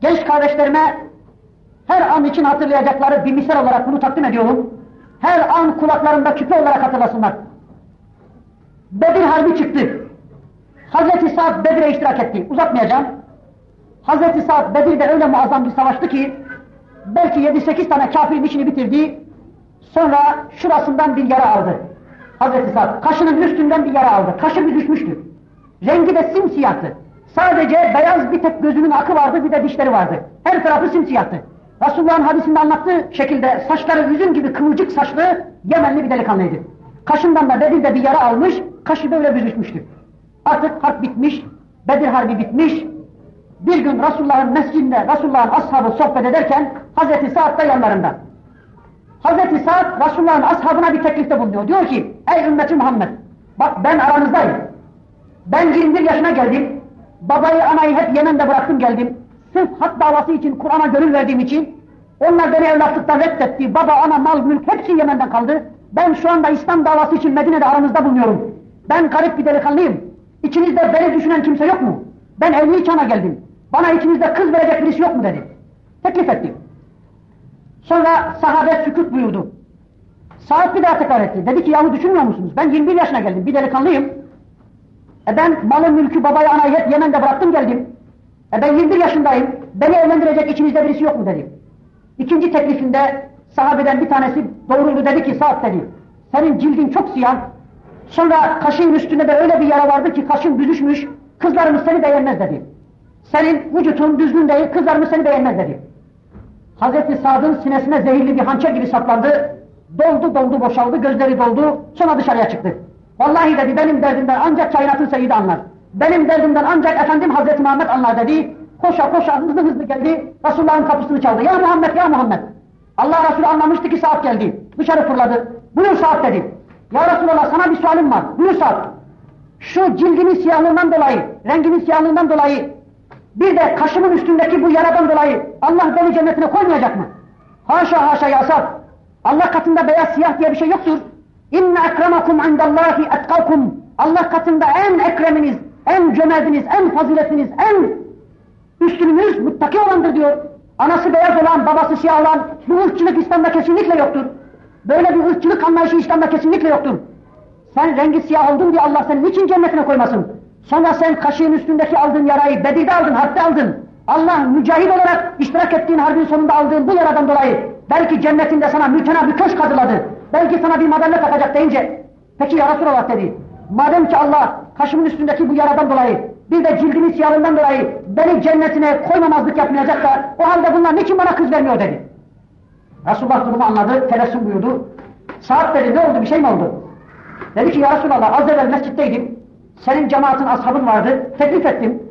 genç kardeşlerime her an için hatırlayacakları bir misal olarak bunu takdim ediyorum. Her an kulaklarında küpe olarak hatırlasınlar. Bedir Harbi çıktı. Hazreti Sa'd Bedir'e iştirak etti. Uzatmayacağım. Hazreti Sa'd Bedir'de öyle muazzam bir savaştı ki belki 7-8 tane kafirin işini bitirdi. Sonra şurasından bir yara aldı. Hazreti Sa'd kaşının üstünden bir yara aldı. Kaşı bir düşmüştü. Rengi de simsiyahtı. Sadece beyaz bir tek gözünün akı vardı bir de dişleri vardı. Her tarafı simsiyahtı. Resulullah'ın hadisinde anlattığı şekilde saçları üzüm gibi kıvırcık saçlı Yemenli bir delikanlıydı. Kaşından da Bedir'de bir yara almış, kaşı böyle büzüşmüştü. Artık harp bitmiş, Bedir Harbi bitmiş. Bir gün Resulullah'ın mescidinde Resulullah'ın ashabı sohbet ederken Hazreti Sa'd da yanlarında. Hazreti Sa'd Resulullah'ın ashabına bir teklifte bulunuyor. Diyor ki, ey ümmeti Muhammed, bak ben aranızdayım. Ben 21 yaşına geldim, babayı anayı hep Yemen'de bıraktım geldim. Sırf hak davası için, Kur'an'a gönül verdiğim için, onlar beni evlatlıktan reddetti, baba, ana, mal, mülk hepsi Yemen'den kaldı. Ben şu anda İslam davası için Medine'de aranızda bulunuyorum. Ben garip bir delikanlıyım. İçinizde beni düşünen kimse yok mu? Ben evli çana geldim. Bana içinizde kız verecek birisi yok mu dedi. Teklif etti. Sonra sahabe sükut buyurdu. Saat bir daha tekrar etti. Dedi ki yahu düşünmüyor musunuz? Ben 21 yaşına geldim. Bir delikanlıyım. E ben malı mülkü babayı anayı hep Yemen'de bıraktım geldim. E ben 21 yaşındayım. Beni evlendirecek içinizde birisi yok mu dedi. İkinci teklifinde sahabeden bir tanesi doğruldu dedi ki Sa'd dedi. Senin cildin çok siyah. Sonra kaşın üstünde de öyle bir yara vardı ki kaşın büzüşmüş. Kızlarımız seni beğenmez dedi. Senin vücutun düzgün değil, kızlarımız seni beğenmez dedi. Hazreti Sa'd'ın sinesine zehirli bir hançer gibi saplandı. Doldu doldu boşaldı, gözleri doldu, sonra dışarıya çıktı. Vallahi dedi benim derdimden ancak kainatın seyidi anlar. Benim derdimden ancak efendim Hazreti Muhammed anlar dedi. Koşa koşa hızlı hızlı geldi. Resulullah'ın kapısını çaldı. Ya Muhammed ya Muhammed. Allah Resulü anlamıştı ki saat geldi. Dışarı fırladı. Buyur saat dedi. Ya Resulallah sana bir sualim var. Buyur saat. Şu cildinin siyahlığından dolayı, renginin siyahlığından dolayı, bir de kaşımın üstündeki bu yaradan dolayı Allah beni cennetine koymayacak mı? Haşa haşa ya saat. Allah katında beyaz siyah diye bir şey yoktur. İnne ekremakum indallahi etkakum. Allah katında en ekreminiz, en cömertiniz, en faziletiniz, en üstününüz muttaki olandır diyor. Anası beyaz olan, babası siyah olan bu ırkçılık İslam'da kesinlikle yoktur. Böyle bir ırkçılık anlayışı İslam'da kesinlikle yoktur. Sen rengi siyah oldun diye Allah seni niçin cennetine koymasın? Sonra sen kaşığın üstündeki aldığın yarayı Bedir'de aldın, harpte aldın. Allah mücahit olarak iştirak ettiğin harbin sonunda aldığın bu yaradan dolayı belki cennetinde sana mütena bir köşk hazırladı. Belki sana bir madalya takacak deyince peki ya Resulallah dedi. Madem ki Allah kaşımın üstündeki bu yaradan dolayı bir de cildimin siyahından dolayı beni cennetine koymamazlık yapmayacak da o halde bunlar niçin bana kız vermiyor dedi. Resulullah durumu anladı, tebessüm buyurdu. Saat dedi ne oldu bir şey mi oldu? Dedi ki ya Resulallah az evvel mescitteydim. Senin cemaatin ashabın vardı. Teklif ettim.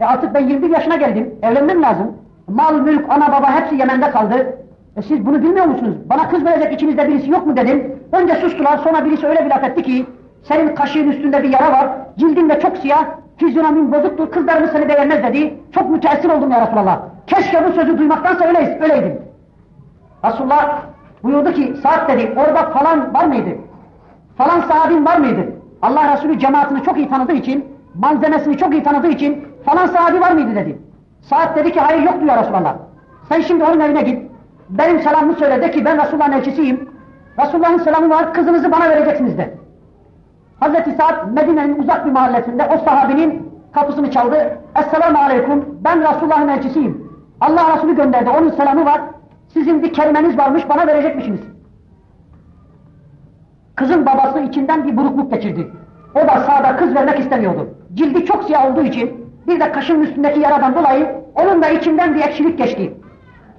E artık ben 21 yaşına geldim. Evlenmem lazım. Mal, mülk, ana baba hepsi Yemen'de kaldı. E siz bunu bilmiyor musunuz? Bana kız verecek içinizde birisi yok mu dedim. Önce sustular sonra birisi öyle bir laf etti ki senin kaşığın üstünde bir yara var. Cildin de çok siyah. Fizyonomin bozuktur. Kızlarımız seni beğenmez dedi. Çok müteessir oldum ya Resulallah. Keşke bu sözü duymaktansa öyle, öyleydim. Resulullah buyurdu ki saat dedi orada falan var mıydı? Falan sahabin var mıydı? Allah Resulü cemaatini çok iyi tanıdığı için, malzemesini çok iyi tanıdığı için falan sahabi var mıydı dedi. Saat dedi ki hayır yok diyor Resulullah. Sen şimdi onun evine git. Benim selamımı söyle de ki ben Resulullah'ın elçisiyim. Resulullah'ın selamı var kızınızı bana vereceksiniz de. Hazreti Sa'd Medine'nin uzak bir mahallesinde o sahabinin kapısını çaldı. Esselamu Aleyküm ben Resulullah'ın elçisiyim. Allah Resulü gönderdi onun selamı var. Sizin bir kelimeniz varmış bana verecekmişsiniz. Kızın babası içinden bir burukluk geçirdi. O da sağda kız vermek istemiyordu. Cildi çok siyah olduğu için bir de kaşın üstündeki yaradan dolayı onun da içinden bir ekşilik geçti.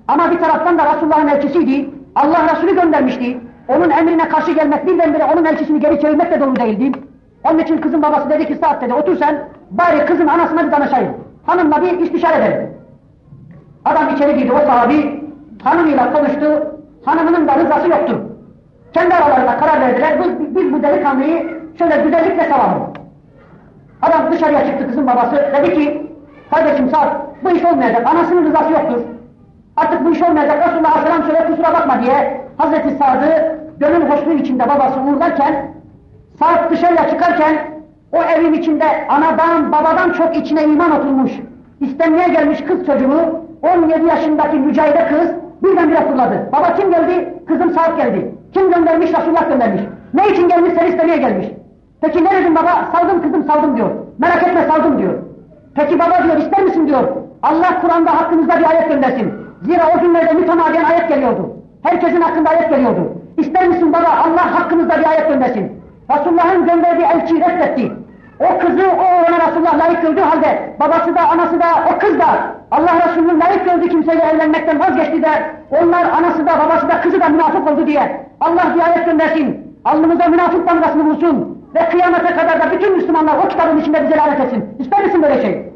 Ama bir taraftan da Resulullah'ın elçisiydi. Allah Resulü göndermişti. Onun emrine karşı gelmek birdenbire onun elçisini geri çevirmek de doğru değildi. Onun için kızın babası dedi ki saat dedi otur sen bari kızın anasına bir danışayım. Hanımla bir istişare edelim. Adam içeri girdi o sahabi hanımıyla konuştu. Hanımının da rızası yoktu. Kendi aralarında karar verdiler. Biz, biz bu delikanlıyı şöyle güzellikle salalım. Adam dışarıya çıktı kızın babası. Dedi ki kardeşim saat bu iş olmayacak. Anasının rızası yoktur. Artık bu iş olmayacak. Resulullah Aleyhisselam şöyle kusura bakma diye Hazreti Sa'd'ı gönül hoşluğu içinde babası uğurlarken Saat dışarıya çıkarken o evin içinde anadan babadan çok içine iman oturmuş. İstenmeye gelmiş kız çocuğu 17 yaşındaki mücahide kız birdenbire fırladı. Baba kim geldi? Kızım saat geldi. Kim göndermiş? Resulullah göndermiş. Ne için gelmiş? Seni istemeye gelmiş. Peki ne baba? Saldım kızım saldım diyor. Merak etme saldım diyor. Peki baba diyor ister misin diyor. Allah Kur'an'da hakkınızda bir ayet göndersin. Zira o günlerde mütemadiyen ayet geliyordu. Herkesin hakkında ayet geliyordu. İster misin baba Allah hakkınızda bir ayet göndersin. Resulullah'ın gönderdiği elçiyi reddetti. O kızı o oğlana Resulullah layık gördüğü halde babası da anası da o kız da Allah Resulü'nün layık gördüğü kimseyle evlenmekten vazgeçti de onlar anası da babası da kızı da münafık oldu diye Allah bir ayet göndersin. Alnımıza münafık damgasını vursun ve kıyamete kadar da bütün Müslümanlar o kitabın içinde bize lanet etsin. İster misin böyle şey?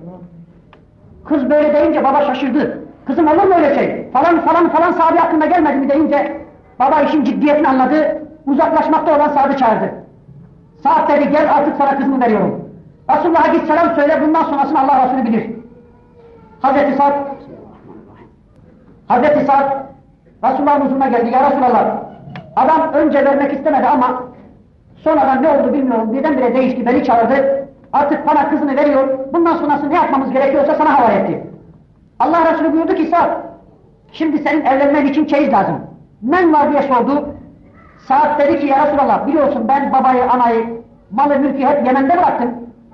Kız böyle deyince baba şaşırdı. Kızım olur mu öyle şey? Falan falan falan sahabe hakkında gelmedi mi deyince baba işin ciddiyetini anladı. Uzaklaşmakta olan Sa'd'ı çağırdı. Sa'd dedi gel artık sana kızımı veriyorum. Resulullah'a git selam söyle bundan sonrasını Allah Resulü bilir. Hazreti Sa'd Hazreti Sa'd Resulullah'ın huzuruna geldi. Ya Resulallah adam önce vermek istemedi ama sonradan ne oldu bilmiyorum birdenbire değişti beni çağırdı. Artık bana kızını veriyor. Bundan sonrası ne yapmamız gerekiyorsa sana havale etti. Allah Resulü buyurdu ki Sa'd şimdi senin evlenmen için çeyiz lazım. Men var diye sordu. Sa'd dedi ki ya Resulallah biliyorsun ben babayı, anayı, malı, mülkü hep Yemen'de bıraktım.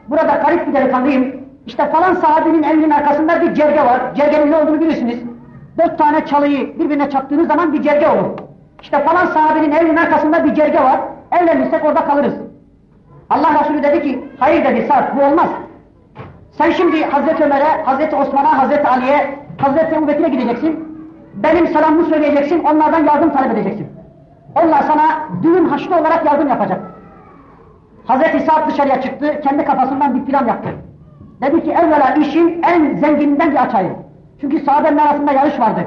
Burada garip bir delikanlıyım. İşte falan sahabenin evinin arkasında bir cerge var. Cergenin ne olduğunu bilirsiniz. Dört tane çalıyı birbirine çaktığınız zaman bir cerge olur. İşte falan sahabenin evinin arkasında bir cerge var. Evlenirsek orada kalırız. Allah Resulü dedi ki, hayır dedi Sa'd bu olmaz. Sen şimdi Hazreti Ömer'e, Hazreti Osman'a, Hazreti Ali'ye, Hazreti Ebu Bekir'e gideceksin. Benim selamımı söyleyeceksin, onlardan yardım talep edeceksin. Onlar sana düğün haçlı olarak yardım yapacak. Hazreti Sa'd dışarıya çıktı, kendi kafasından bir plan yaptı. Dedi ki evvela işin en zengininden bir açayım. Çünkü sahabenin arasında yarış vardı.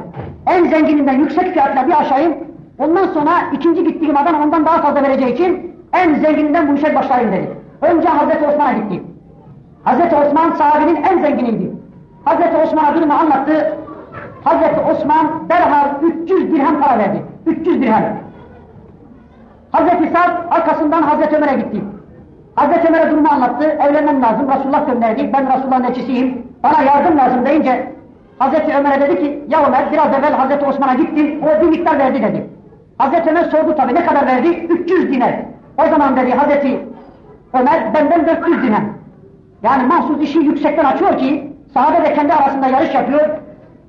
En zengininden yüksek fiyatla bir aşayım. Ondan sonra ikinci gittiğim adam ondan daha fazla vereceği için en zengininden bu işe başlayayım dedi. Önce Hazreti Osman'a gitti. Hazreti Osman sahabenin en zenginiydi. Hazreti Osman'a durumu anlattı. Hazreti Osman derhal 300 dirhem para verdi. 300 dirhem. Hazreti Sa'd arkasından Hazreti Ömer'e gitti. Hazreti Ömer'e durumu anlattı. Evlenmem lazım. Resulullah gönderdi. Ben Resulullah'ın elçisiyim. Bana yardım lazım deyince Hazreti Ömer'e dedi ki ya Ömer biraz evvel Hazreti Osman'a gittim. O bir miktar verdi dedi. Hazreti Ömer sordu tabi ne kadar verdi? 300 diner. O zaman dedi Hazreti Ömer benden 400 diner. Yani mahsus işi yüksekten açıyor ki sahabe de kendi arasında yarış yapıyor.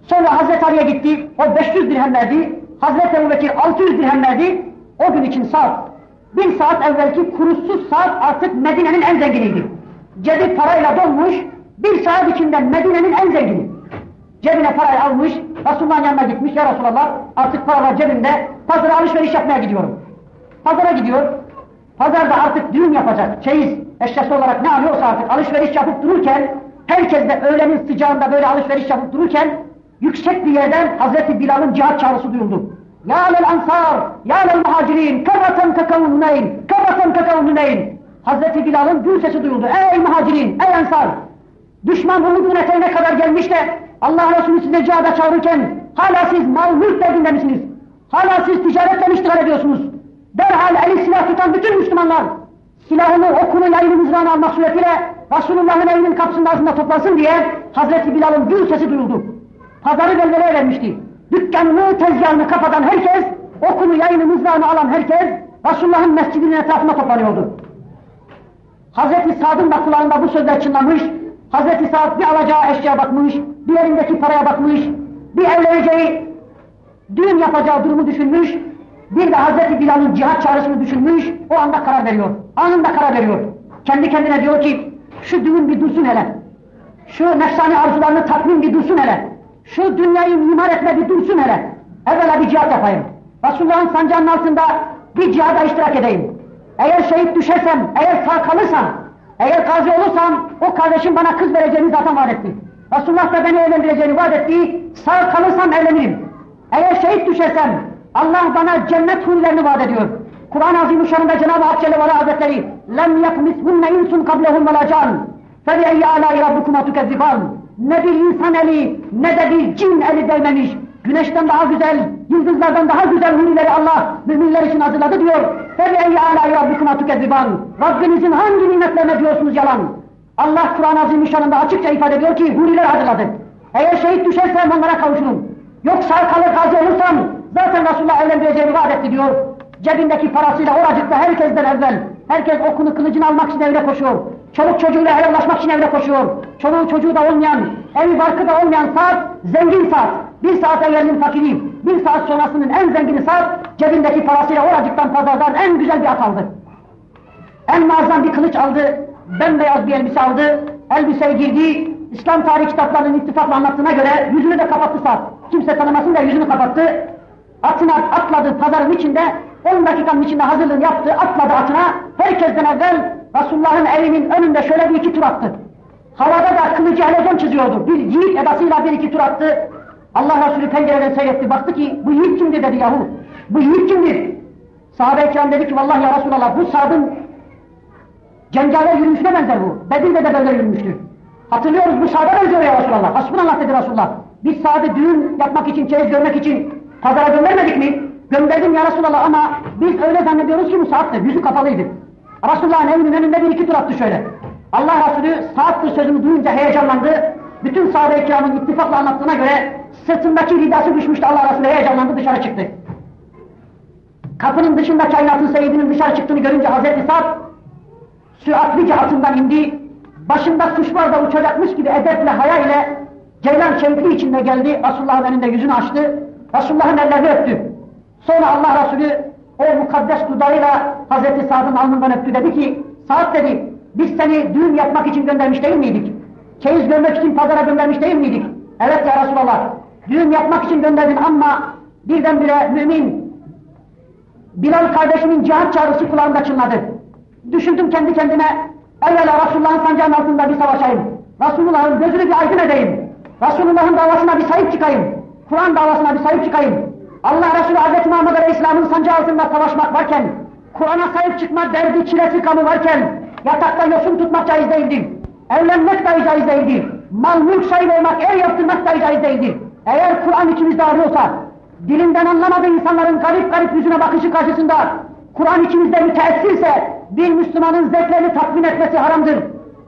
Sonra Hazreti Ali'ye gitti. O 500 dirhem verdi. Hazreti Ebu Bekir 600 dirhem verdi. O gün için saat. Bir saat evvelki kurusuz saat artık Medine'nin en zenginiydi. Cebi parayla dolmuş. Bir saat içinde Medine'nin en zengini. Cebine parayı almış. Resulullah'ın yanına gitmiş. Ya Resulallah artık paralar cebimde. Pazara alışveriş yapmaya gidiyorum. Pazara gidiyor. Pazarda artık düğün yapacak. Çeyiz eşyası olarak ne alıyorsa artık alışveriş yapıp dururken herkes de öğlenin sıcağında böyle alışveriş yapıp dururken yüksek bir yerden Hazreti Bilal'ın cihat çağrısı duyuldu. Ya lel ansar, ya lel muhacirin, kevveten tekavunneyn, kevveten tekavunneyn. Hazreti Bilal'ın gül sesi duyuldu. Ey muhacirin, ey ansar! Düşman Uhud'un eteğine kadar gelmiş de Allah Resulü size cihada çağırırken hala siz mal mülk derdinde misiniz? Hala siz ticaretle iştigal ediyorsunuz. Derhal eli silah tutan bütün Müslümanlar silahını, okunu, yayını, mızrağını almak suretiyle Resulullah'ın evinin kapısının ağzında toplansın diye Hazreti Bilal'ın gül sesi duyuldu. Pazarı belveleye vermişti. Dükkanını, tezgahını kapatan herkes, okunu, yayını, mızrağını alan herkes Resulullah'ın mescidinin etrafına toplanıyordu. Hazreti Sa'd'ın da kulağında bu sözler çınlamış, Hazreti Sa'd bir alacağı eşyaya bakmış, bir elindeki paraya bakmış, bir evleneceği, düğün yapacağı durumu düşünmüş, bir de Hazreti Bilal'ın cihat çağrısını düşünmüş, o anda karar veriyor. Anında karar veriyor. Kendi kendine diyor ki, şu düğün bir dursun hele. Şu nefsani arzularını tatmin bir dursun hele. Şu dünyayı mimar etme bir dursun hele. Evvela bir cihat yapayım. Resulullah'ın sancağının altında bir cihada iştirak edeyim. Eğer şehit düşersem, eğer sağ kalırsam, eğer gazi olursam, o kardeşim bana kız vereceğini zaten vaat etti. Resulullah da beni evlendireceğini vaat etti. Sağ kalırsam evlenirim. Eğer şehit düşersem, Allah bana cennet hurilerini vaat ediyor. Kur'an-ı Azimüşşan'ında Cenab-ı Hak Celle ve Ala Hazretleri لَمْ يَقْمِسْهُنَّ اِنْسٌ قَبْلَهُمْ وَلَا جَانٍ فَبِأَيِّ آلَاءِ رَبِّكُمَا تُكَذِّبَانِ Ne bir insan eli ne de bir cin eli değmemiş. Güneşten daha güzel, yıldızlardan daha güzel hurileri Allah müminler için hazırladı diyor. فَبِعَيْ عَلَى رَبِّكُمَا تُكَذِّبَانِ Rabbinizin hangi nimetlerine diyorsunuz yalan? Allah Kur'an-ı Azimüşşan'ında açıkça ifade ediyor ki huriler hazırladı. Eğer şehit düşersem onlara kavuşurum. Yoksa kalır gazi olursam zaten Resulullah evlendireceğini vaat etti diyor. Cebindeki parasıyla oracıkta herkesten evvel, herkes okunu kılıcını almak için evde koşuyor. Çoluk çocuğuyla helallaşmak için evde koşuyor. Çoluğu çocuğu da olmayan, evi barkı da olmayan saat, zengin saat. Bir saat evvelinin fakiri, bir saat sonrasının en zengini saat, cebindeki parasıyla oracıktan pazardan en güzel bir at aldı. En muazzam bir kılıç aldı, bembeyaz bir elbise aldı, elbiseye girdi, İslam tarih kitaplarının ittifakla anlattığına göre yüzünü de kapattı saat. Kimse tanımasın da yüzünü kapattı. Atına atladı pazarın içinde, 10 dakikanın içinde hazırlığını yaptı, atladı atına. Herkesten evvel Resulullah'ın evinin önünde şöyle bir iki tur attı. Havada da kılıcı helezon çiziyordu. Bir yiğit edasıyla bir iki tur attı. Allah Resulü pencereden seyretti. Baktı ki bu yiğit kimdir dedi yahu. Bu yiğit kimdir? Sahabe-i kiram dedi ki vallahi ya Resulallah bu Sad'ın cengaver yürüyüşüne benzer bu. Bedir'de de böyle yürümüştü. Hatırlıyoruz bu Sad'a benziyor ya Resulallah. Hasbunallah dedi Resulullah. Biz Sad'ı düğün yapmak için, çeyiz görmek için pazara göndermedik mi? Gönderdim ya Resulallah ama biz öyle zannediyoruz ki bu Sa'd'dır. Yüzü kapalıydı. Resulullah'ın evinin önünde bir iki tur attı şöyle. Allah Resulü Sa'd'dır sözünü duyunca heyecanlandı. Bütün sahabe-i kiramın ittifakla anlattığına göre sırtındaki ridası düşmüştü Allah Resulü heyecanlandı dışarı çıktı. Kapının dışında kainatın seyidinin dışarı çıktığını görünce Hazreti Sa'd süratlice atından indi. Başında kuşlar da uçacakmış gibi edeple haya ile ceylan şevkli içinde geldi. Resulullah'ın önünde yüzünü açtı. Resulullah'ın ellerini öptü. Sonra Allah Resulü o mukaddes dudağıyla Hazreti Sa'd'ın alnından öptü dedi ki Sa'd dedi biz seni düğün yapmak için göndermiş değil miydik? Çeyiz görmek için pazara göndermiş değil miydik? Evet ya Resulallah. Düğün yapmak için gönderdin ama birdenbire mümin Bilal kardeşimin cihat çağrısı kulağımda çınladı. Düşündüm kendi kendime evvela Resulullah'ın sancağının altında bir savaşayım. Resulullah'ın gözünü bir aydın edeyim. Resulullah'ın davasına bir sahip çıkayım. Kur'an davasına bir sahip çıkayım. Allah Resulü Hz. Muhammed Aleyhisselam'ın sancağı altında savaşmak varken, Kur'an'a sahip çıkma derdi çilesi kanı varken, yatakta yosun tutmak caiz değildir. Evlenmek dahi caiz değildir. Mal mülk sahibi olmak, ev yaptırmak dahi caiz değildir. Eğer Kur'an içimizde arıyorsa, dilinden anlamadığı insanların garip garip yüzüne bakışı karşısında, Kur'an içimizde müteessirse, bir Müslümanın zevklerini tatmin etmesi haramdır.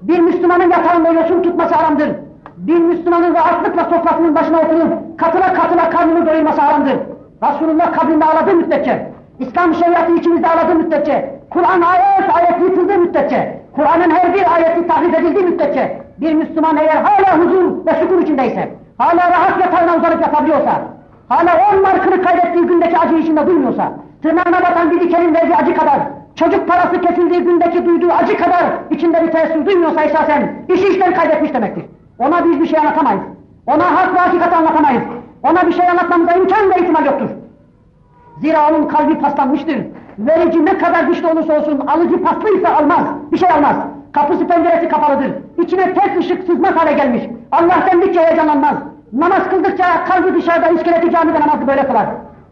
Bir Müslümanın yatağında yosun tutması haramdır. Bir Müslümanın rahatlıkla sofrasının başına oturup katıla katıla karnını doyurması haramdır. Resulullah kabrinde ağladığı müddetçe, İslam şeriatı içimizde ağladığı müddetçe, Kur'an ayet ayet yıkıldığı müddetçe, Kur'an'ın her bir ayeti tahrif edildiği müddetçe, bir Müslüman eğer hala huzur ve şükür içindeyse, hala rahat yatağına uzanıp yatabiliyorsa, hala on markını kaybettiği gündeki acı içinde duymuyorsa, tırnağına batan bir dikenin verdiği acı kadar, çocuk parası kesildiği gündeki duyduğu acı kadar içinde bir teessür duymuyorsa esasen işi işten kaybetmiş demektir. Ona biz bir şey anlatamayız. Ona hak ve hakikat anlatamayız. Ona bir şey anlatmamıza imkan ve ihtimal yoktur. Zira onun kalbi paslanmıştır. Verici ne kadar güçlü olursa olsun alıcı paslıysa almaz. Bir şey almaz. Kapısı penceresi kapalıdır. İçine tek ışık sızmaz hale gelmiş. Allah dendikçe heyecanlanmaz. Namaz kıldıkça kalbi dışarıda iskeleti camide namazı böyle kılar.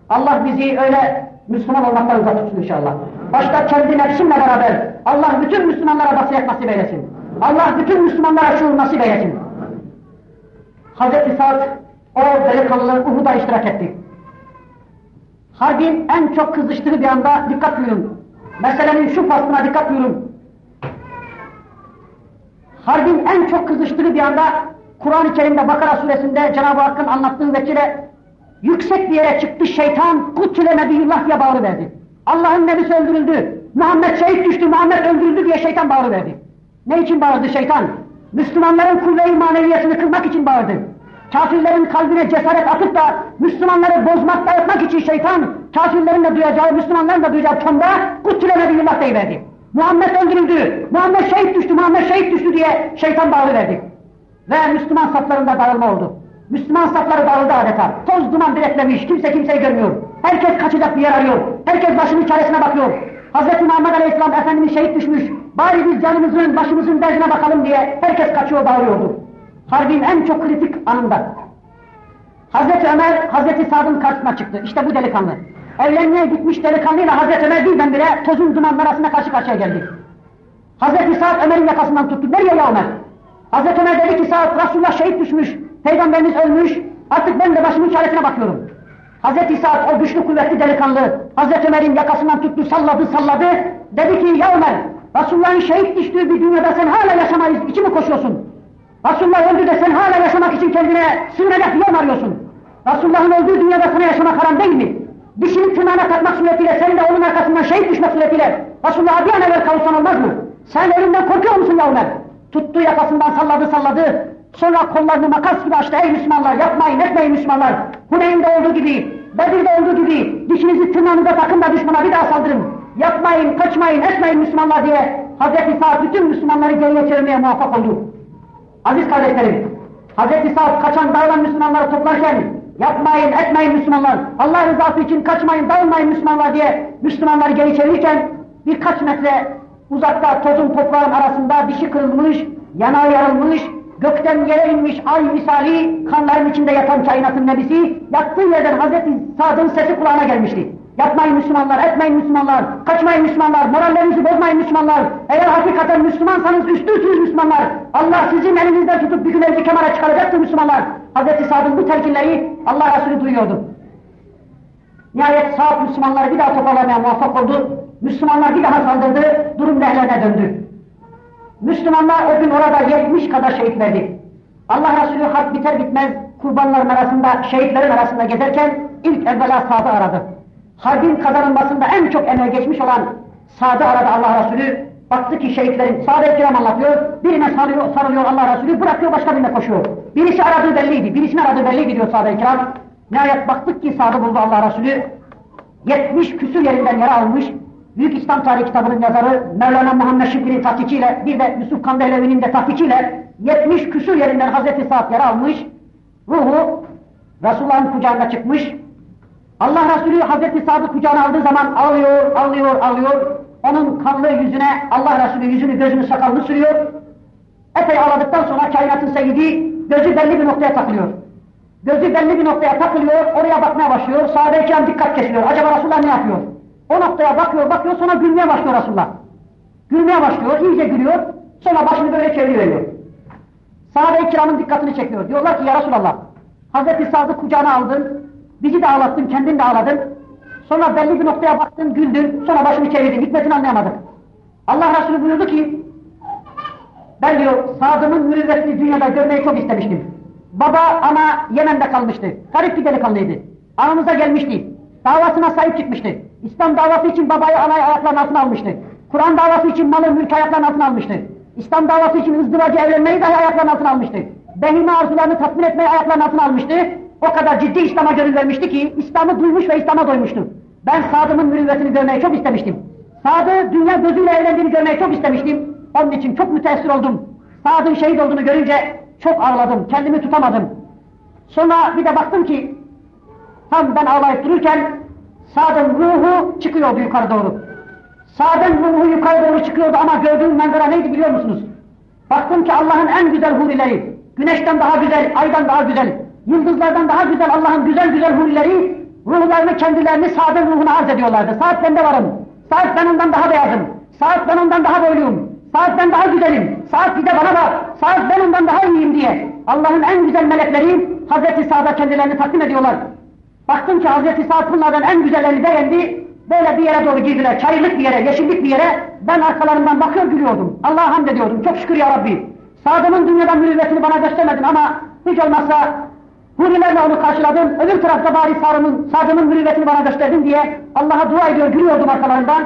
Allah bizi öyle Müslüman olmaktan uzak tutsun inşallah. Başta kendi nefsimle beraber Allah bütün Müslümanlara basiret nasip eylesin. Allah bütün Müslümanlara şuur nasip eylesin. Hazreti Sa'd o delikanlı Uhud'a iştirak etti. Harbin en çok kızıştığı bir anda dikkat buyurun. Meselenin şu faslına dikkat buyurun. Harbin en çok kızıştığı bir anda Kur'an-ı Kerim'de Bakara suresinde Cenab-ı Hakk'ın anlattığı vekile yüksek bir yere çıktı şeytan kutile nebiyullah diye bağırıverdi. Allah'ın nebisi öldürüldü. Muhammed şehit düştü, Muhammed öldürüldü diye şeytan bağırıverdi. Ne için bağırdı şeytan? Müslümanların kuvve-i maneviyesini kırmak için bağırdı. Kafirlerin kalbine cesaret atıp da Müslümanları bozmak, dayatmak için şeytan, kafirlerin de duyacağı, Müslümanların da duyacağı tonda kutile nebiyullah deyiverdi. Muhammed öldürüldü, Muhammed şehit düştü, Muhammed şehit düştü diye şeytan bağırıverdi. Ve Müslüman saflarında dağılma oldu. Müslüman safları dağıldı adeta. Toz duman diretlemiş, kimse kimseyi görmüyor. Herkes kaçacak bir yer arıyor. Herkes başının çaresine bakıyor. Hz. Muhammed Aleyhisselam Efendimiz şehit düşmüş. Bari biz canımızın, başımızın derdine bakalım diye herkes kaçıyor, bağırıyordu. Harbin en çok kritik anında. Hazreti Ömer, Hazreti Sad'ın karşısına çıktı. İşte bu delikanlı. Evlenmeye gitmiş delikanlıyla Hazreti Ömer birdenbire tozun dumanlar arasında karşı karşıya geldi. Hazreti Sa'd Ömer'in yakasından tuttu. Nereye ya Ömer? Hazreti Ömer dedi ki Sa'd Resulullah şehit düşmüş. Peygamberimiz ölmüş. Artık ben de başımın çaresine bakıyorum. Hazreti İsa o güçlü kuvvetli delikanlı Hazreti Ömer'in yakasından tuttu salladı salladı. Dedi ki ya Ömer Resulullah'ın şehit düştüğü bir dünyada sen hala yaşamayız içi mi koşuyorsun? Resulullah öldü de sen hala yaşamak için kendine sığınacak bir arıyorsun? Resulullah'ın öldüğü dünyada sana yaşamak haram değil mi? Dişini tırnağına takmak suretiyle senin de onun arkasından şehit düşmek suretiyle Resulullah'a bir an evvel kavuşsan olmaz mı? Sen ölümden korkuyor musun ya Ömer? Tuttu yakasından salladı salladı. Sonra kollarını makas gibi açtı. Ey Müslümanlar yapmayın etmeyin Müslümanlar. Huneyn'de olduğu gibi, Bedir'de olduğu gibi dişinizi tırnağınıza takın da düşmana bir daha saldırın. Yapmayın, kaçmayın, etmeyin Müslümanlar diye Hazreti Sa'd bütün Müslümanları geriye çevirmeye muvaffak oldu. Aziz kardeşlerim, Hazreti Sa'd kaçan dağılan Müslümanları toplarken yapmayın, etmeyin Müslümanlar, Allah rızası için kaçmayın, dağılmayın Müslümanlar diye Müslümanları geri çevirirken birkaç metre uzakta tozun toprağın arasında dişi kırılmış, yanağı yarılmış, gökten yere inmiş ay misali kanların içinde yatan kainatın nebisi yattığı yerden Hazreti Sa'd'ın sesi kulağına gelmişti. Yapmayın Müslümanlar, etmeyin Müslümanlar, kaçmayın Müslümanlar, morallerinizi bozmayın Müslümanlar. Eğer hakikaten Müslümansanız üstünsünüz Müslümanlar. Allah sizin elinizden tutup bir gün elini kemara çıkaracaktır Müslümanlar. Hazreti Sa'd'ın bu telkinleri Allah Resulü duyuyordu. Nihayet Sa'd Müslümanları bir daha toparlamaya muvaffak oldu. Müslümanlar bir daha saldırdı, durum lehlerine döndü. Müslümanlar o gün orada 70 kadar şehit verdi. Allah Resulü harp biter bitmez kurbanların arasında, şehitlerin arasında gezerken ilk evvela Sa'd'ı aradı. Harbin kazanılmasında en çok emeği geçmiş olan Sa'd'ı aradı Allah Resulü. Baktı ki şehitlerin, Sa'd-ı Kiram anlatıyor, birine sarılıyor, sarılıyor Allah Resulü, bırakıyor başka birine koşuyor. Birisi aradığı belliydi, birisini aradığı belliydi diyor Sa'd-ı Kiram. Nihayet baktık ki Sa'd'ı buldu Allah Resulü. 70 küsür yerinden yara almış, Büyük İslam Tarihi kitabının yazarı Mevlana Muhammed Şükrü'nün tahkikiyle bir de Yusuf Kandehlevi'nin de tahkikiyle 70 küsur yerinden Hazreti Sa'd yara almış. Ruhu Resulullah'ın kucağında çıkmış. Allah Resulü Hazreti Sa'd'ı kucağına aldığı zaman ağlıyor, ağlıyor, ağlıyor. Onun kanlı yüzüne Allah Resulü yüzünü, gözünü, sakalını sürüyor. Epey ağladıktan sonra kainatın seyidi gözü belli bir noktaya takılıyor. Gözü belli bir noktaya takılıyor, oraya bakmaya başlıyor. Sahabe-i dikkat kesiliyor. Acaba Resulullah ne yapıyor? O noktaya bakıyor, bakıyor, sonra gülmeye başlıyor Resulullah. Gülmeye başlıyor, iyice gülüyor, sonra başını böyle çeviriyor. Sahabe-i kiramın dikkatini çekiyor. Diyorlar ki ya Resulallah, Hazreti Sa'd'ı kucağına aldın, bizi de ağlattın, kendin de ağladın. Sonra belli bir noktaya baktın, güldün, sonra başını çevirdin, hikmetini anlayamadık. Allah Resulü buyurdu ki, ben diyor, Sa'd'ımın mürüvvetini dünyada görmeyi çok istemiştim. Baba, ana Yemen'de kalmıştı. Garip bir delikanlıydı. Anamıza gelmişti. Davasına sahip çıkmıştı. İslam davası için babayı anayı ayaklarının altına almıştı. Kur'an davası için malı mülk ayaklarının altına almıştı. İslam davası için ızdıracı evlenmeyi dahi ayaklarının altına almıştı. Behime arzularını tatmin etmeyi ayaklarının altına almıştı. O kadar ciddi İslam'a gönül vermişti ki İslam'ı duymuş ve İslam'a doymuştu. Ben Sadım'ın mürüvvetini görmeyi çok istemiştim. Sadı dünya gözüyle evlendiğini görmeyi çok istemiştim. Onun için çok müteessir oldum. Sad'ın şehit olduğunu görünce çok ağladım, kendimi tutamadım. Sonra bir de baktım ki tam ben ağlayıp dururken Sad'ın ruhu çıkıyordu yukarı doğru. Sad'ın ruhu yukarı doğru çıkıyordu ama gördüğüm manzara neydi biliyor musunuz? Baktım ki Allah'ın en güzel hurileri, güneşten daha güzel, aydan daha güzel, yıldızlardan daha güzel Allah'ın güzel güzel hurileri, ruhlarını kendilerini Sad'ın ruhuna arz ediyorlardı. Saat bende varım, saat ben ondan daha beyazım, saat ben ondan daha boyluyum, saat ben daha güzelim, saat bir de bana bak, saat ben ondan daha iyiyim diye. Allah'ın en güzel melekleri Hazreti Sa'da kendilerini takdim ediyorlar. Baktım ki Hazreti Sa'd bunlardan en güzellerini beğendi, böyle bir yere doğru girdiler, çayırlık bir yere, yeşillik bir yere, ben arkalarından bakıyor gülüyordum. Allah'a hamd ediyordum, çok şükür ya Rabbi. Sa'd'ımın dünyadan mürüvvetini bana göstermedin ama hiç olmazsa hurilerle onu karşıladım, öbür tarafta bari Sa'd'ımın, Sa'd'ımın mürüvvetini bana gösterdin diye Allah'a dua ediyor, gülüyordum arkalarından.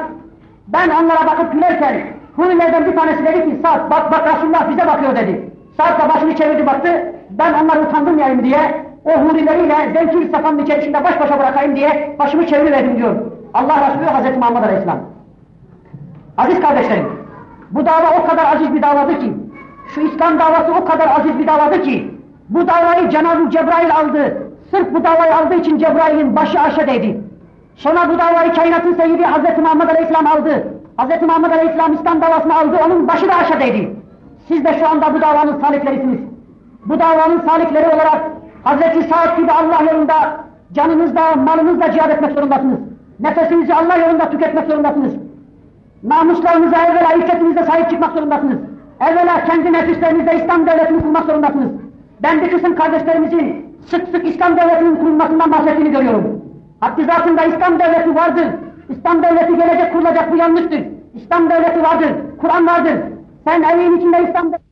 Ben onlara bakıp gülerken, hurilerden bir tanesi dedi ki, Sa'd bak bak Resulullah bize bakıyor dedi. Sa'd da başını çevirdi baktı, ben onları utandırmayayım diye, o hurileriyle zevkil safanın içerisinde baş başa bırakayım diye başımı çeviriverdim diyor. Allah Resulü Hazreti Muhammed Aleyhisselam. Aziz kardeşlerim, bu dava o kadar aziz bir davadır ki, şu İslam davası o kadar aziz bir davadır ki, bu davayı Cenab-ı Cebrail aldı. Sırf bu davayı aldığı için Cebrail'in başı aşağı değdi. Sonra bu davayı kainatın seyyidi Hazreti Muhammed Aleyhisselam aldı. Hazreti Muhammed Aleyhisselam İslam davasını aldı, onun başı da aşağı değdi. Siz de şu anda bu davanın saliklerisiniz. Bu davanın salikleri olarak Hazreti Sa'd gibi Allah yolunda canınızda, malınızda cihad etmek zorundasınız. Nefesinizi Allah yolunda tüketmek zorundasınız. Namuslarınıza evvela iffetinizde sahip çıkmak zorundasınız. Evvela kendi nefislerinizde İslam devletini kurmak zorundasınız. Ben bir kısım kardeşlerimizin sık sık İslam devletinin kurulmasından bahsettiğini görüyorum. Zatında İslam devleti vardır. İslam devleti gelecek kurulacak bu yanlıştır. İslam devleti vardır. Kur'an vardır. Sen evin içinde İslam devleti